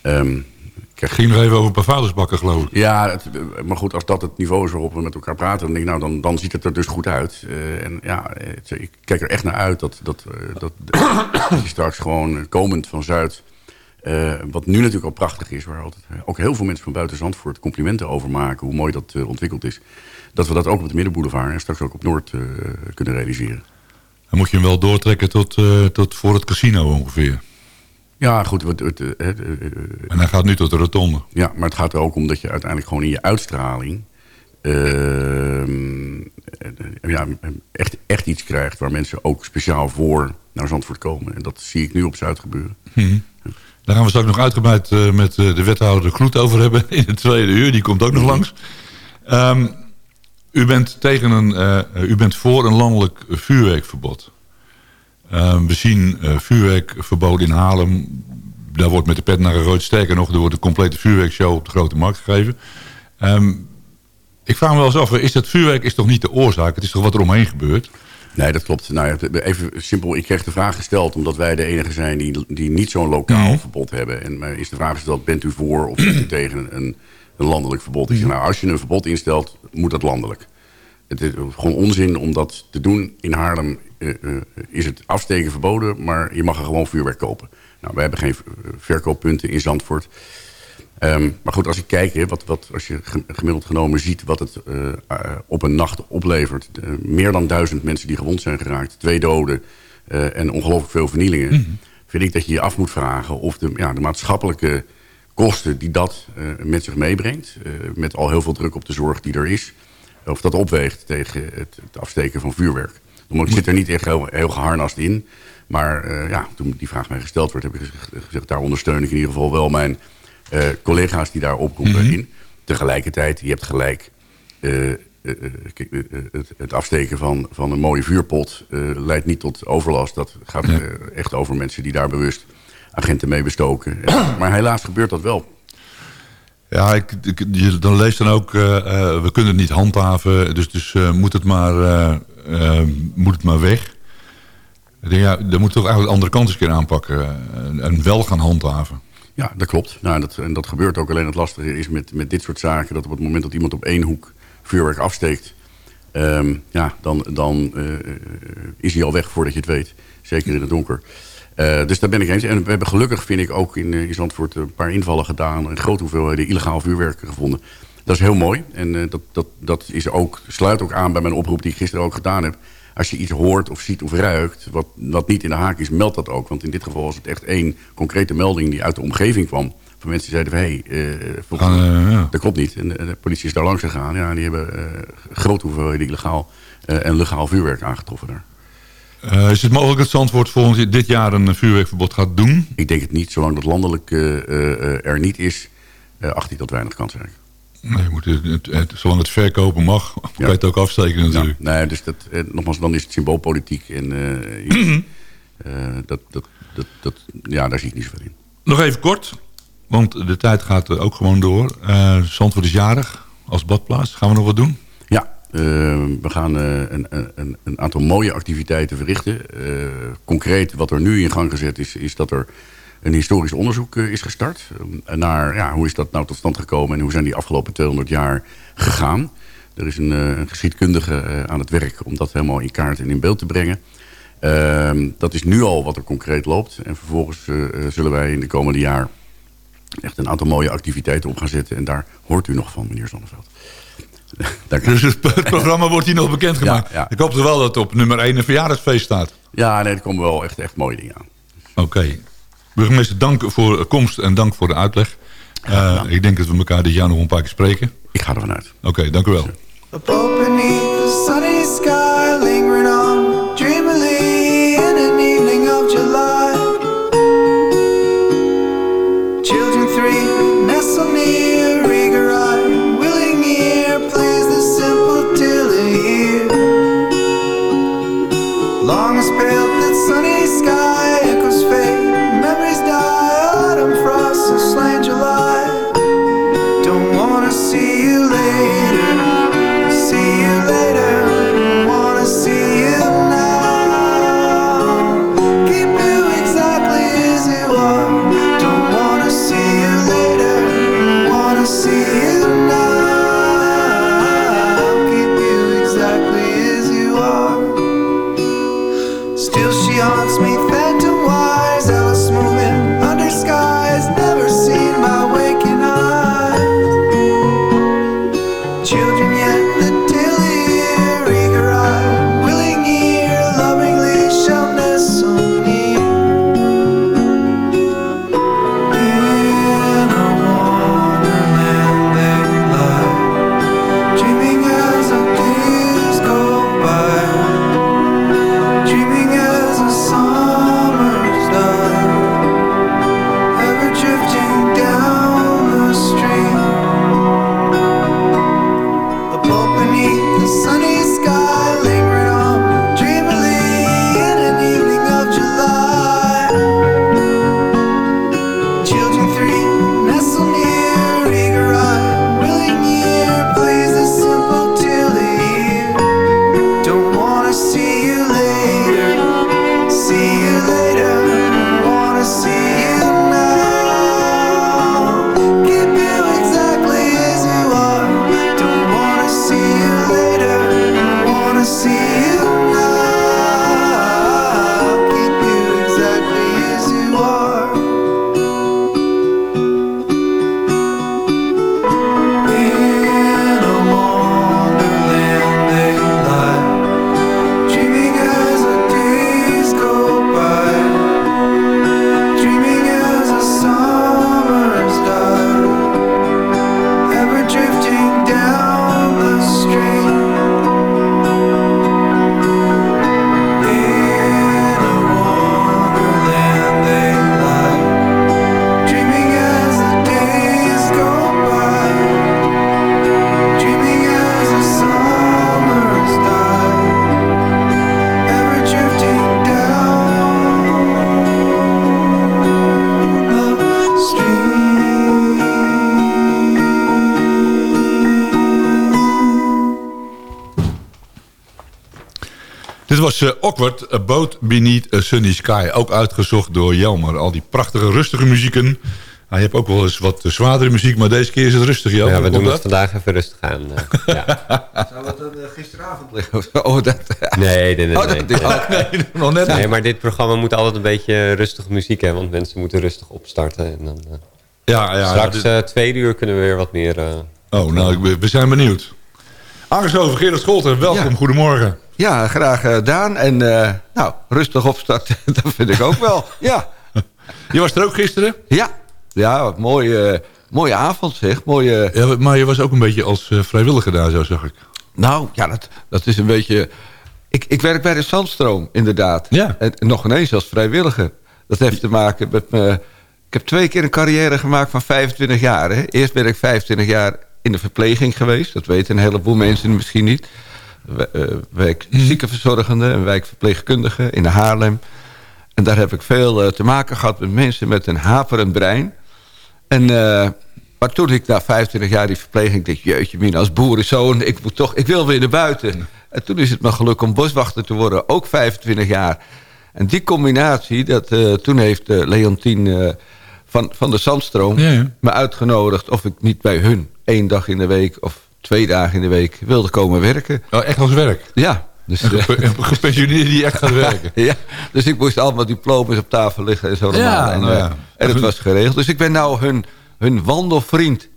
Ehm, ging nog even over vadersbakken, geloof ik. ja, het, maar goed, als dat het niveau is waarop we met elkaar praten... dan denk ik, nou, dan, dan ziet het er dus goed uit. Eh, en ja, het- ik kijk er echt naar uit dat, dat, eh, dat, (coughs) straks gewoon komend van Zuid... eh, wat nu natuurlijk al prachtig is, waar altijd, ook heel veel mensen van buiten Zandvoort complimenten over maken... hoe mooi dat ontwikkeld is. Dat we dat ook op de Middenboulevard en straks ook op Noord kunnen realiseren. Dan moet je hem wel doortrekken tot, tot voor het casino ongeveer. Ja, goed. Het, het, eh, het, eh, eh, En hij gaat nu tot de rotonde. Ja, maar het gaat er ook om dat je uiteindelijk gewoon in je uitstraling... ehm, eh, ja, echt, echt iets krijgt waar mensen ook speciaal voor naar Zandvoort komen. En dat zie ik nu op Zuid gebeuren. Daar gaan we straks nog uitgebreid met de wethouder Kloet over hebben (laughs) in het tweede uur. Die komt ook nog langs. Ehm, u, bent tegen een, u bent voor een landelijk vuurwerkverbod. Ehm, we zien eh, vuurwerkverbod in Haarlem. Daar wordt met de pet naar gerooid. Sterker nog, er wordt een complete vuurwerkshow op de Grote Markt gegeven. Ehm, ik vraag me wel eens af, is dat vuurwerk is toch niet de oorzaak? Het is toch wat er omheen gebeurt? Nee, dat klopt. Nou, even simpel, ik kreeg de vraag gesteld... omdat wij de enige zijn die, die niet zo'n lokaal verbod hebben. En is de vraag gesteld, bent u voor of bent u (clears throat) tegen een, een landelijk verbod? Ik zeg, nou, als je een verbod instelt, moet dat landelijk. Het is gewoon onzin om dat te doen in Haarlem. Eh, eh, is het afsteken verboden, maar je mag er gewoon vuurwerk kopen. Nou, we hebben geen eh, verkooppunten in Zandvoort. Ehm, maar goed, als ik kijk, wat, wat, als je ge- gemiddeld genomen ziet wat het op een nacht oplevert. meer dan duizend mensen die gewond zijn geraakt, twee doden en ongelooflijk veel vernielingen. Vind ik dat je je af moet vragen of de, ja, de maatschappelijke kosten die dat met zich meebrengt. met al heel veel druk op de zorg die er is. Of dat opweegt tegen het, het afsteken van vuurwerk. Ik zit er niet echt heel, heel geharnast in. Maar eh, ja, toen die vraag mij gesteld werd, heb ik gezegd, daar ondersteun ik in ieder geval wel mijn eh, collega's die daar opkomen in. Tegelijkertijd, je hebt gelijk. eh, het, het afsteken van, van een mooie vuurpot leidt niet tot overlast. Dat gaat echt over mensen die daar bewust agenten mee bestoken. (clears throat) Maar helaas gebeurt dat wel. Ja, ik, ik- je, dan leest dan ook, we kunnen het niet handhaven, dus, dus moet, het maar, eh, eh, moet het maar weg. Ja, dan moet toch eigenlijk de andere kant eens een keer aanpakken eh, en, en wel gaan handhaven. Ja, dat klopt. Nou, dat, en dat gebeurt ook. Alleen het lastige is met, met dit soort zaken... dat op het moment dat iemand op één hoek vuurwerk afsteekt... ehm, ja, dan, dan eh, eh, is hij al weg voordat je het weet. Zeker in het donker. Dus daar ben ik eens. En we hebben gelukkig, vind ik, ook in, in een paar invallen gedaan. Een grote hoeveelheden illegaal vuurwerk gevonden. Dat is heel mooi. En eh, dat, dat, dat is ook, sluit ook aan bij mijn oproep die ik gisteren ook gedaan heb. Als je iets hoort of ziet of ruikt wat, wat niet in de haak is, meld dat ook. Want in dit geval was het echt één concrete melding die uit de omgeving kwam. Van mensen die zeiden van, hé, hey, eh, volgens ja. dat klopt niet. En de, de politie is daar langs gegaan. Ja, die hebben eh, grote hoeveelheden illegaal en legaal vuurwerk aangetroffen daar. Is het mogelijk dat Zandvoort volgend dit jaar een vuurwerkverbod gaat doen? Ik denk het niet. Zolang dat landelijk er niet is, acht ik dat weinig kansrijk. Nee, je moet het, het- het- zolang het verkopen mag, (laughs) kan je het ook afsteken natuurlijk. Ja, nee, dus dat, eh, nogmaals, dan is het symboolpolitiek. En eh, je- eh, dat, dat, dat, dat, ja, daar zie ik niet zoveel in. Nog even kort, want de tijd gaat ook gewoon door. Eh Zandvoort is jarig als badplaats. Gaan we nog wat doen? Ja, we gaan een, een, een aantal mooie activiteiten verrichten. Concreet wat er nu in gang gezet is, is dat er een historisch onderzoek eh, is gestart. eh, naar ja, hoe is dat nou tot stand gekomen en hoe zijn die afgelopen 200 jaar gegaan. Er is een, eh, een geschiedkundige eh, aan het werk om dat helemaal in kaart en in beeld te brengen. Ehm, dat is nu al wat er concreet loopt. En vervolgens zullen wij in de komende jaar echt een aantal mooie activiteiten op gaan zetten. En daar hoort u nog van, meneer Zonneveld. (laughs) Dank u. Dus het, het programma wordt hier nog bekendgemaakt. Ja, ja. Ik hoop toch wel dat op nummer 1 een verjaardagsfeest staat. Ja, nee, er komen wel echt, echt mooie dingen aan. Oké. Burgemeester, dank voor de komst en dank voor de uitleg. Eh, ik denk dat we elkaar dit jaar nog een paar keer spreken. Ik ga ervan uit. Oké, dank u wel. Was uh, Awkward, A Boat Beneath a Sunny Sky. Ook uitgezocht door Jelmer. Al die prachtige, rustige muzieken. Hij heeft ook wel eens wat zwaardere muziek, maar deze keer is het rustig, Jelmer. Ja, we doen het dat? vandaag even rustig aan. eh, ja. (laughs) Zou eh, gisteravond liggen? of zo? Oh, dat... Nee, nee, nee. Oh, nee, dat- nee. oh, Nee, nog net Nee, niet. maar dit programma moet altijd een beetje rustige muziek hebben. Want mensen moeten rustig opstarten. En dan, eh, Ja, ja. straks dit- eh tweede uur kunnen we weer wat meer... eh, oh, nou, we zijn benieuwd. Aangeschoven, Gerard Scholten, welkom, Ja. goedemorgen. Ja, graag eh, Daan. En eh, nou, rustig opstarten, (laughs) dat vind ik ook wel. Ja, Je was er ook gisteren? ja. Ja, wat mooie, eh, mooie avond zeg. Mooie, Ja, maar je was ook een beetje als eh, vrijwilliger daar, zo zag ik. nou, ja, dat, dat is een beetje... Ik, ik werk bij de Zandstroom, inderdaad. Ja. En nog ineens als vrijwilliger. Dat heeft te maken met... me. ik heb twee keer een carrière gemaakt van 25 jaar. Hè. Eerst ben ik 25 jaar in de verpleging geweest. Dat weten een heleboel mensen misschien niet. We- eh, ziekenverzorgende en wijkverpleegkundige in Haarlem. En daar heb ik veel eh, te maken gehad met mensen met een haperend brein. En, eh, maar toen ik na 25 jaar die verpleging dacht... jeetje mina, als boerenzoon, ik, moet toch, ik wil weer naar buiten. En toen is het me geluk om boswachter te worden, ook 25 jaar. En die combinatie, dat, toen heeft eh, Leontien van, van de Zandstroom... Ja, ja. me uitgenodigd of ik niet bij hun één dag in de week... of twee dagen in de week wilde komen werken. Oh, echt als werk? Ja, dus... Eh, gepe- een gepensioneerde die echt gaat (laughs) werken. ja, dus ik moest allemaal diploma's op tafel liggen en zo. Ja, en, nou eh, ja. en het was geregeld. Dus ik ben nou hun, hun wandelvriend.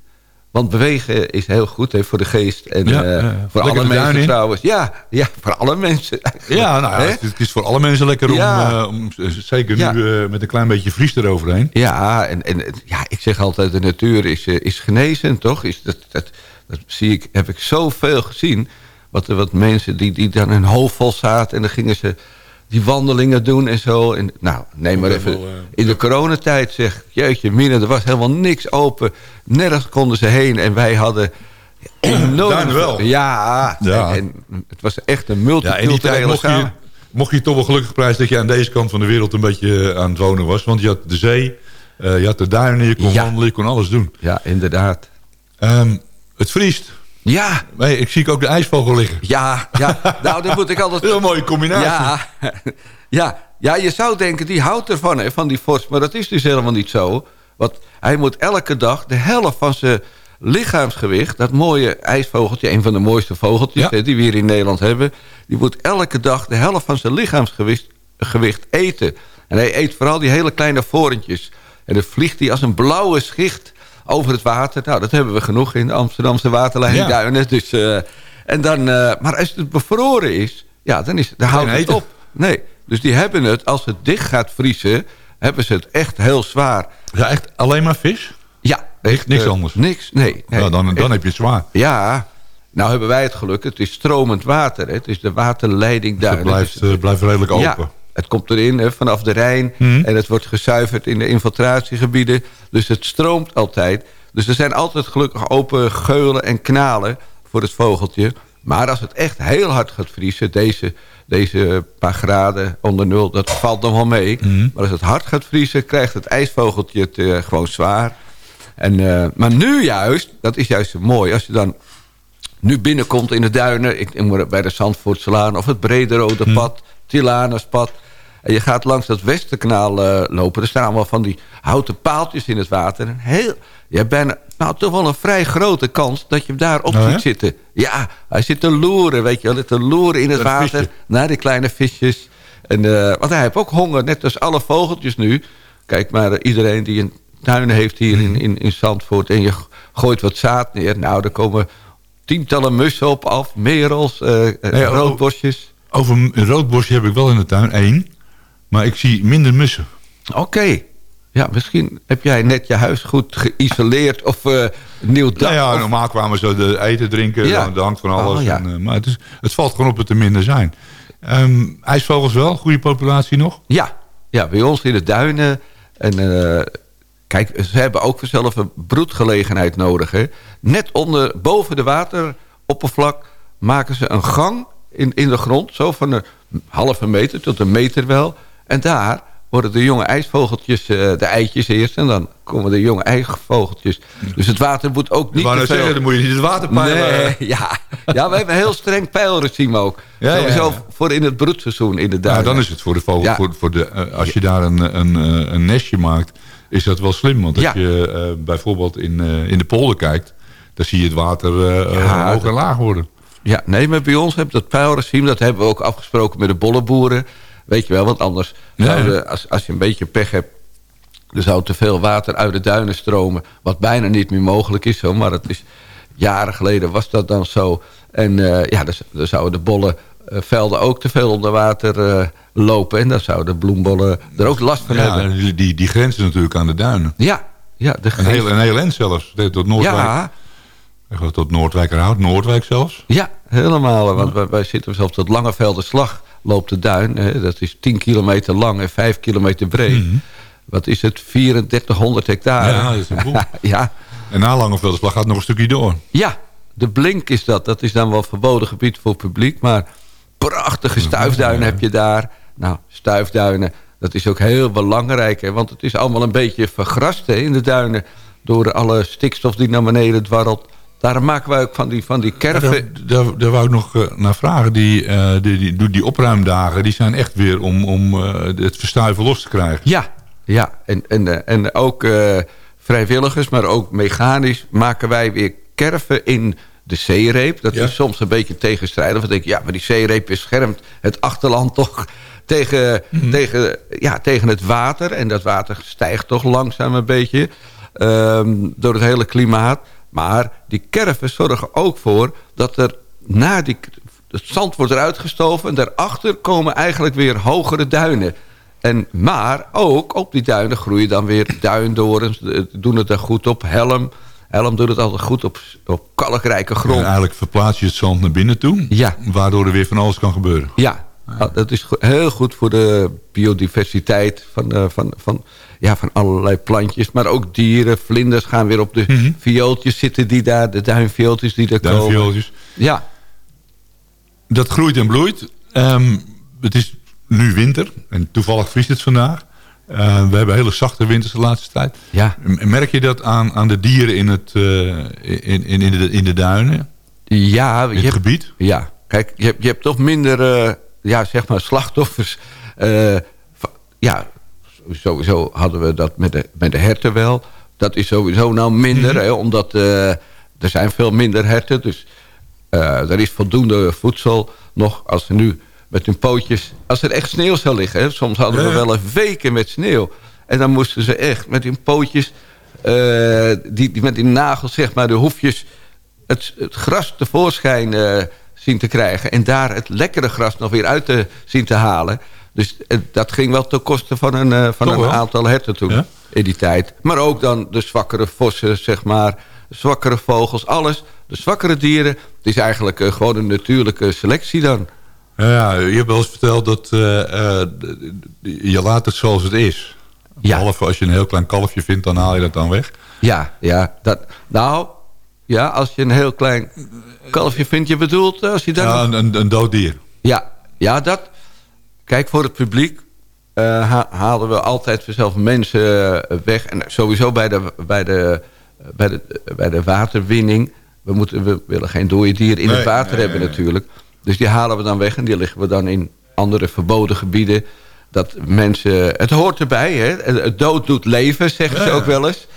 Want bewegen is heel goed hè, voor de geest. En Ja, eh, voor Lekker alle mensen trouwens. Ja, ja, voor alle mensen. eigenlijk. Ja, nou ja, het, het is voor alle mensen lekker om, Ja. om zeker Ja. nu met een klein beetje vries eroverheen. Ja, en, en ja, ik zeg altijd, de natuur is, is genezen, toch? Is dat, dat, dat zie ik, heb ik zoveel gezien. Wat, wat mensen die, die dan hun hoofd vol zaten... en dan gingen ze die wandelingen doen en zo. En, nou, neem maar even... eh, in de coronatijd zeg jeetje, Mina, er was helemaal niks open. Nergens konden ze heen en wij hadden... (clears throat) enorm wel. Ja, Ja. En, en het was echt een Ja, multiculturele samen- mocht je toch wel gelukkig prijzen dat je aan deze kant van de wereld een beetje eh, aan het wonen was. Want je had de zee, eh, je had de duinen, je kon Ja. wandelen, je kon alles doen. Ja, inderdaad. Ehm, het vriest. Ja, Nee, ik zie ook de ijsvogel liggen. ja, ja. nou, dan moet ik altijd... Heel mooie combinatie. Ja, ja, ja, je zou denken, die houdt ervan, hè, van die vorst. Maar dat is dus helemaal niet zo. Want hij moet elke dag de helft van zijn lichaamsgewicht... dat mooie ijsvogeltje, een van de mooiste vogeltjes... Ja. hè, die we hier in Nederland hebben... die moet elke dag de helft van zijn lichaamsgewicht gewicht eten. En hij eet vooral die hele kleine vorentjes. En dan vliegt hij als een blauwe schicht over het water. Nou, dat hebben we genoeg in de Amsterdamse waterleidingduinen. Dus, eh, en dan, eh, maar als het bevroren is, ja, dan, is, dan houdt het op. Nee, dus die hebben het, als het dicht gaat vriezen... hebben ze het echt heel zwaar. Ja, echt alleen maar vis? Ja, Echt niks eh, anders? Niks, nee. nee. Nou, dan, dan Echt. heb je het zwaar. Ja, nou hebben wij het geluk. Het is stromend water. Hè. Het is de waterleiding Dus daar. het blijft, blijft redelijk open. Ja, het komt erin hè, vanaf de Rijn. Mhm. En het wordt gezuiverd in de infiltratiegebieden. Dus het stroomt altijd. Dus er zijn altijd gelukkig open geulen en knalen voor het vogeltje. Maar als het echt heel hard gaat vriezen... deze, deze paar graden onder nul, dat valt nog wel mee. Mhm. Maar als het hard gaat vriezen... krijgt het ijsvogeltje het eh, gewoon zwaar. En, eh, maar nu juist, dat is juist mooi... als je dan nu binnenkomt in de duinen... ik bij de Zandvoortselaan of het Brederode Hm. pad... Tilanuspad... En je gaat langs dat Westerkanaal eh, lopen. Er staan allemaal van die houten paaltjes in het water. En heel, je hebt bijna, nou toch wel een vrij grote kans dat je hem daar op ziet zitten. Ja, hij zit te loeren, weet je wel. Te loeren in het water visje. naar die kleine visjes. En, eh, want hij heeft ook honger, net als alle vogeltjes nu. Kijk maar, eh, iedereen die een tuin heeft hier in, in, in Zandvoort... en je gooit wat zaad neer, nou, er komen tientallen mussen op af. Merels, Nee, oh, roodbosjes. Over een roodbosje heb ik wel in de tuin, één. Maar ik zie minder mussen. Oké. Ja, misschien heb jij net je huis goed geïsoleerd of eh, nieuw dak. Nou ja, of- normaal kwamen ze de eten drinken, Ja. er hangt van alles. Oh, ja. en, eh, maar het, is, het valt gewoon op dat er minder zijn. Ehm, ijsvogels wel, goede populatie nog? ja. ja, bij ons in de duinen. En eh, kijk, ze hebben ook vanzelf een broedgelegenheid nodig. Hè. Net onder, boven de wateroppervlak maken ze een gang in, in de grond. Zo van een halve meter tot een meter wel. En daar worden de jonge ijsvogeltjes eh, de eitjes eerst... en dan komen de jonge ijsvogeltjes. Dus het water moet ook niet te zeggen, dan moet je niet het water peilen. Nee, (laughs) ja. ja, we hebben een heel streng pijlregime ook. Ja, ja, Sowieso ja. voor in het broedseizoen in de Nou, duinen. dan is het voor de vogel. Ja. Voor, voor de, eh, als je daar een, een, eh, een nestje maakt, is dat wel slim. Want als Ja. je bijvoorbeeld in, in de polder kijkt, dan zie je het water Ja, hoog en laag worden. Ja, nee, maar bij ons hebben dat pijlregime... dat hebben we ook afgesproken met de bolleboeren. Weet je wel, want anders... Ja, als, als je een beetje pech hebt... er zou te veel water uit de duinen stromen... wat bijna niet meer mogelijk is, zo, maar het is... jaren geleden was dat dan zo. En eh, ja, dan, dan zouden de bolle eh, velden ook te veel onder water eh, lopen... en dan zouden bloembollen er ook last van Ja, hebben. die, die, die grenzen natuurlijk aan de duinen. Ja, ja, de Een heel, een heel eind zelfs. Tot Noordwijk. ja, Tot Noordwijkerhout, Noordwijk zelfs. Ja, helemaal. Want wij, wij zitten zelfs tot Langevelde Slag loopt de duin. Hè, dat is 10 kilometer lang en 5 kilometer breed. Wat is het? 3400 hectare. Mhm. Ja, dat is een boel. (laughs) ja, En na Langevelderslag gaat nog een stukje door. ja, de Blink is dat. Dat is dan wel verboden gebied voor het publiek. Maar prachtige stuifduinen heb je daar. Nou, stuifduinen, dat is ook heel belangrijk. Hè, want het is allemaal een beetje vergrast hè, in de duinen. Door alle stikstof die naar beneden dwarrelt. Daarom maken wij ook van die, van die kerven... Daar, daar, daar wou ik nog eh, naar vragen. Die, eh, die, die, die opruimdagen die zijn echt weer om, om eh, het verstuiven los te krijgen. Ja, ja. En, en, en ook vrijwilligers, maar ook mechanisch... maken wij weer kerven in de zeereep. Dat Ja. is soms een beetje tegenstrijdig. Want dan denk ja, maar die zeereep beschermt het achterland toch... Tegen, Mhm. tegen, ja, tegen het water. En dat water stijgt toch langzaam een beetje... ehm, door het hele klimaat. Maar die kerven zorgen ook voor dat er na die... Het zand wordt eruit gestoven en daarachter komen eigenlijk weer hogere duinen. En, maar ook op die duinen groeien dan weer duindorens. eh, Doen het er goed op. Helm. Helm doet het altijd goed op, op kalkrijke En grond. eigenlijk verplaats je het zand naar binnen toe. Ja. Waardoor er weer van alles kan gebeuren. Ja, ah, dat is go- heel goed voor de biodiversiteit van, eh, van, van, ja, van allerlei plantjes. Maar ook dieren, vlinders gaan weer op de Mhm. viooltjes zitten die daar. De duinviooltjes die er komen. Duinviooltjes. Ja, Dat groeit en bloeit. Ehm, het is nu winter. En toevallig vriest het vandaag. Eh, we hebben hele zachte winters de laatste tijd. ja. Merk je dat aan, aan de dieren in, het, eh, in, in, in, de, in de duinen? Ja, In je het hebt, gebied? ja. kijk, je hebt, je hebt toch minder ja, zeg maar slachtoffers. Eh, ja, sowieso hadden we dat met de, met de herten wel. Dat is sowieso nou minder, Mhm. hè, omdat eh, er zijn veel minder herten. Dus eh, er is voldoende voedsel nog als ze nu met hun pootjes... Als er echt sneeuw zou liggen, hè, soms hadden we wel een weken met sneeuw. En dan moesten ze echt met hun pootjes... die, die met die nagels, zeg maar, de hoefjes... het, het gras tevoorschijn eh, zien te krijgen... en daar het lekkere gras nog weer uit te zien te halen. Dus eh, dat ging wel ten koste van een, eh, van Toch een wel? aantal herten toen Ja? in die tijd. Maar ook dan de zwakkere vossen, zeg maar. Zwakkere vogels, alles. De zwakkere dieren. Het is eigenlijk eh, gewoon een natuurlijke selectie dan. Ja, je hebt wel eens verteld dat je laat het zoals het is. Ja. Behalve als je een heel klein kalfje vindt, dan haal je dat dan weg. Ja, ja. Dat, nou, ja, als je een heel klein kalfje vindt, je bedoelt... eh, Als je dan Ja, een, een, een dood dier. Ja, ja, dat... Kijk, voor het publiek eh, ha- halen we altijd vanzelf mensen eh, weg. En sowieso bij de, bij de, bij de, bij de waterwinning. We, moeten, we willen geen dode dieren in Nee, het water nee, hebben nee. natuurlijk. Dus die halen we dan weg en die leggen we dan in andere verboden gebieden. Dat mensen... Het hoort erbij, hè. Het dood doet leven, zeggen ze ook wel eens.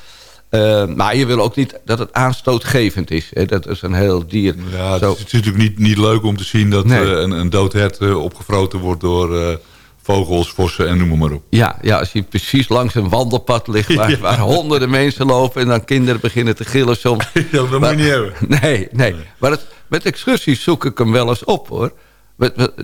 Eh, maar je wil ook niet dat het aanstootgevend is. Hè. Dat is een heel dier. Ja, het, Zo. is, het is natuurlijk niet, niet leuk om te zien dat Nee. eh, een, een dood hert eh, opgefroten wordt door vogels, vossen en noem maar op. Ja, ja, als je precies langs een wandelpad ligt... waar, (laughs) Ja. waar honderden mensen lopen... en dan kinderen beginnen te gillen soms. (laughs) Ja, dat moet je niet hebben. (laughs) Nee, nee. Maar het, met excursies zoek ik hem wel eens op, hoor.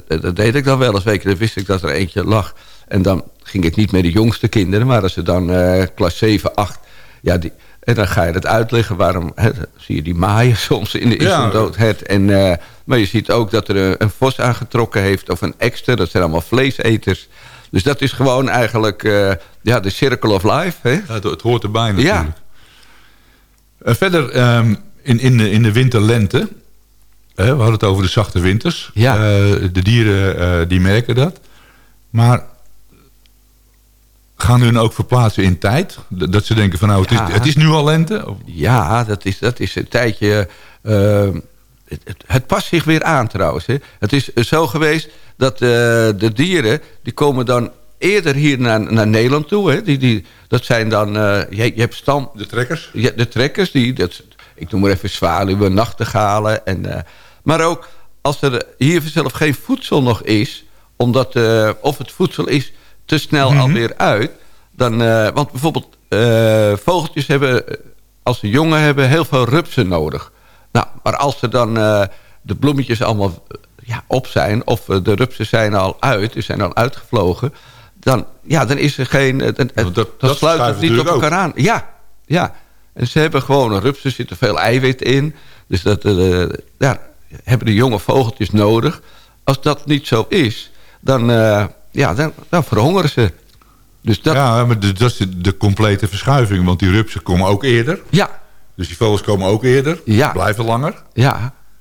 Dat deed ik dan wel eens. Weet je, dan wist ik dat er eentje lag. En dan ging ik niet met de jongste kinderen... maar als ze dan klas 7, 8... Ja, die, en dan ga je het uitleggen waarom... Zie je die maaien (laughs) soms in, de, Ja. zo'n dood hert. En, eh, maar je ziet ook dat er een, een vos aangetrokken heeft... of een ekster, dat zijn allemaal vleeseters... Dus dat is gewoon eigenlijk eh, ja, de circle of life. Hè? Ja, het, het hoort erbij Ja. natuurlijk. Eh, verder, ehm, in, in, de, in de winter-lente... we hadden het over de zachte winters. Ja. De dieren die merken dat. Maar Gaan hun ook verplaatsen in tijd? Dat ze denken van nou, het, Ja. is, het is nu al lente? Of- Ja, dat is, dat is een tijdje... eh, het, het, het past zich weer aan trouwens. Hè. Het is zo geweest dat eh, de dieren... die komen dan eerder hier naar, naar Nederland toe. Hè. Die, die, dat zijn dan... eh, je, je hebt stam... De trekkers? Ja, de trekkers, die, dat, ik noem maar even zwaluwen, nachtegalen. En, eh, maar ook als er hier zelf geen voedsel nog is... omdat of het voedsel is te snel alweer uit... Dan, eh, want bijvoorbeeld eh, vogeltjes hebben, als ze jongen hebben... heel veel rupsen nodig. Nou, maar als er dan eh, de bloemetjes allemaal ja, op zijn... of de rupsen zijn al uit, die zijn al uitgevlogen... dan, ja, dan is er geen... dan, dat- dan dat sluit het niet op elkaar aan. Ja, ja. En ze hebben gewoon een rups, er zit er veel eiwit in. Dus dat, ja, hebben de jonge vogeltjes nodig. Als dat niet zo is, dan, ja, dan, dan verhongeren ze. Dus dat, ja. Ja, maar de- dat is de, de complete verschuiving. Want die rupsen komen ook eerder. ja, Dus die vogels komen ook eerder. Ja. Blijven langer.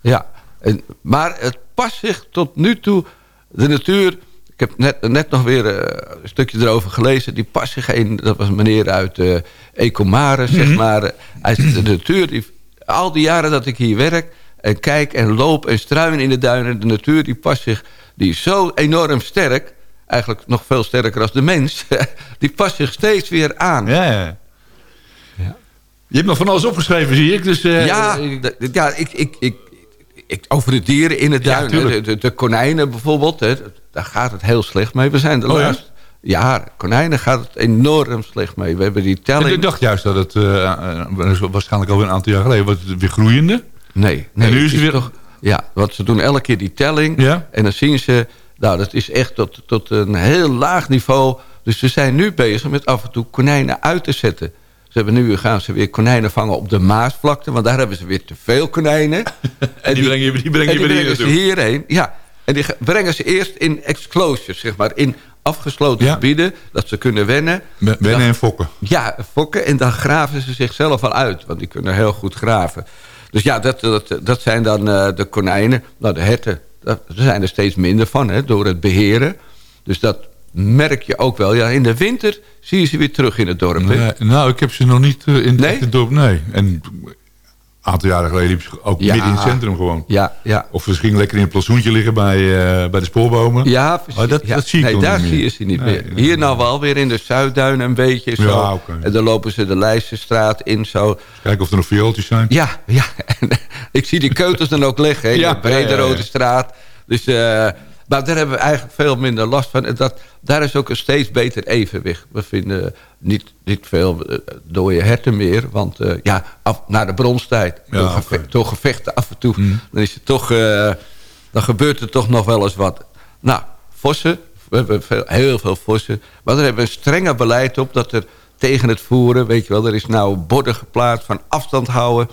ja, En, maar het past zich tot nu toe, de natuur... Ik heb net, net nog weer eh, een stukje erover gelezen. Die past zich een, dat was een meneer uit eh Ecomare, zeg maar. eh, Hij zegt, de natuur, die, al die jaren dat ik hier werk... en kijk en loop en struin in de duinen... de natuur die past zich, die is zo enorm sterk... eigenlijk nog veel sterker als de mens... (laughs) die past zich steeds weer aan. Ja, ja. Je hebt nog van alles opgeschreven, zie ik. Dus, eh, ja, d- ja ik, ik, ik, ik, over de dieren in het Ja, duin. de, de, de konijnen bijvoorbeeld, hè, daar gaat het heel slecht mee. We zijn de Oh ja? laatste... Ja, konijnen gaat het enorm slecht mee. We hebben die telling... ik dacht juist dat het eh, eh, waarschijnlijk alweer een aantal jaar geleden... was het weer groeiende. Nee, nee nu is het weer- toch... Ja, want ze doen elke keer die telling. Ja. En dan zien ze... Nou, dat is echt tot, tot een heel laag niveau. Dus ze zijn nu bezig met af en toe konijnen uit te zetten. Ze hebben nu gaan ze weer konijnen vangen op de Maasvlakte. Want daar hebben ze weer te veel konijnen. (laughs) En die breng je, die brengen ze hierheen. Ja. En die ge- brengen ze eerst in exclosures, zeg maar. In afgesloten Ja. gebieden. Dat ze kunnen wennen. Wennen Dan- en fokken. ja, fokken. En dan graven ze zichzelf al uit. Want die kunnen heel goed graven. Dus ja, dat, dat, dat zijn dan eh, de konijnen. Nou, de herten, er zijn er steeds minder van, hè, door het beheren. Dus dat merk je ook wel. Ja, in de winter zie je ze weer terug in het dorp. Nee, nou, ik heb ze nog niet eh, in het Nee? echte dorp. Nee. En aantal jaren geleden liep ze ook Ja. midden in het centrum gewoon. Ja, ja. Of ze gingen lekker in een plantsoentje liggen bij, eh, bij de spoorbomen. Ja, precies. Maar dat, Ja. dat zie ik nee, daar niet zie je ze niet Nee, meer. nee. Hier nou wel weer in de Zuidduinen een beetje zo. Ja, oké. En dan lopen ze de Leijsterstraat in zo. Kijken of er nog viooltjes zijn. Ja, ja. (laughs) Ik zie die keutels dan ook liggen. Ja, de Brede. Rode Straat. Dus, eh, maar daar hebben we eigenlijk veel minder last van. En dat, daar is ook een steeds beter evenwicht. We vinden niet, niet veel eh, dode herten meer. Want eh, ja, af, naar de bronstijd. Ja, door, gevechten af en toe. Mm. Dan, is het toch, eh, dan gebeurt er toch nog wel eens wat. Nou, vossen. We hebben veel, heel veel vossen. Maar daar hebben we een strenger beleid op. Dat er tegen het voeren, weet je wel... er is nou borden geplaatst van afstand houden.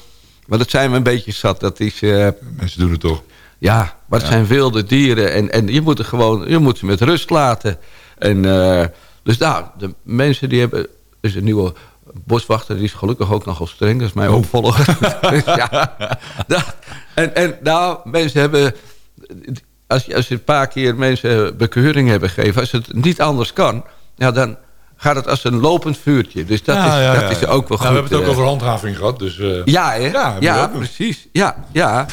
Maar dat zijn we een beetje zat. Dat is... Mensen doen het toch. Ja, maar het zijn wilde dieren. En, en je moet er gewoon, je moet ze met rust laten. En, eh, dus nou, de mensen die hebben... Is een nieuwe boswachter, die is gelukkig ook nogal streng. Dat is mijn opvolger. Dus (laughs) ja, dat, en, en nou, mensen hebben... Als je, als je een paar keer mensen bekeuring hebben gegeven... als het niet anders kan, ja, dan gaat het als een lopend vuurtje. Dus dat, Ja, is, ja, dat is ook wel Nou, goed. we hebben het ook eh. over handhaving gehad. Dus, eh, Ja, hè? Ja, Ja, precies. Ja, ja.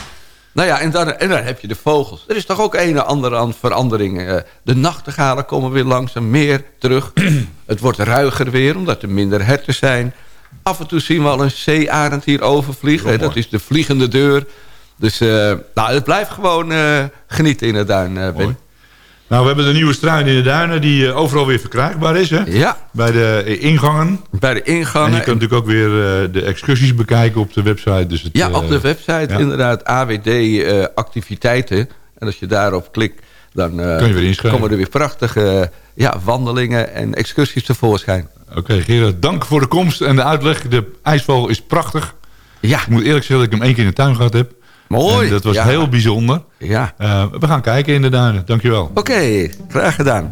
Nou ja, en dan, en dan heb je de vogels. Er is toch ook een en ander aan verandering. eh, De nachtegalen komen weer langzaam meer terug. (clears throat) het wordt ruiger weer, omdat er minder herten zijn. Af en toe zien we al een zeearend hier overvliegen. Dat is de vliegende deur. Dus eh, nou, het blijft gewoon eh, genieten in het duin, Ben. Nou, we hebben de nieuwe struin in de duinen die eh, overal weer verkrijgbaar is. Hè? Ja, Bij de eh, ingangen. bij de En ingangen. je kunt natuurlijk ook weer eh, de excursies bekijken op de website. Dus het, Ja, op de website ja. inderdaad AWD activiteiten. En als je daarop klikt, dan je komen er weer prachtige ja, wandelingen en excursies tevoorschijn. Oké, Gerard, dank voor de komst en de uitleg. De ijsval is prachtig. Ja, Ik moet eerlijk zeggen dat ik hem één keer in de tuin gehad heb. Mooi. En dat was ja. heel bijzonder. Ja, Eh, we gaan kijken in de duinen. Dankjewel. oké. graag gedaan.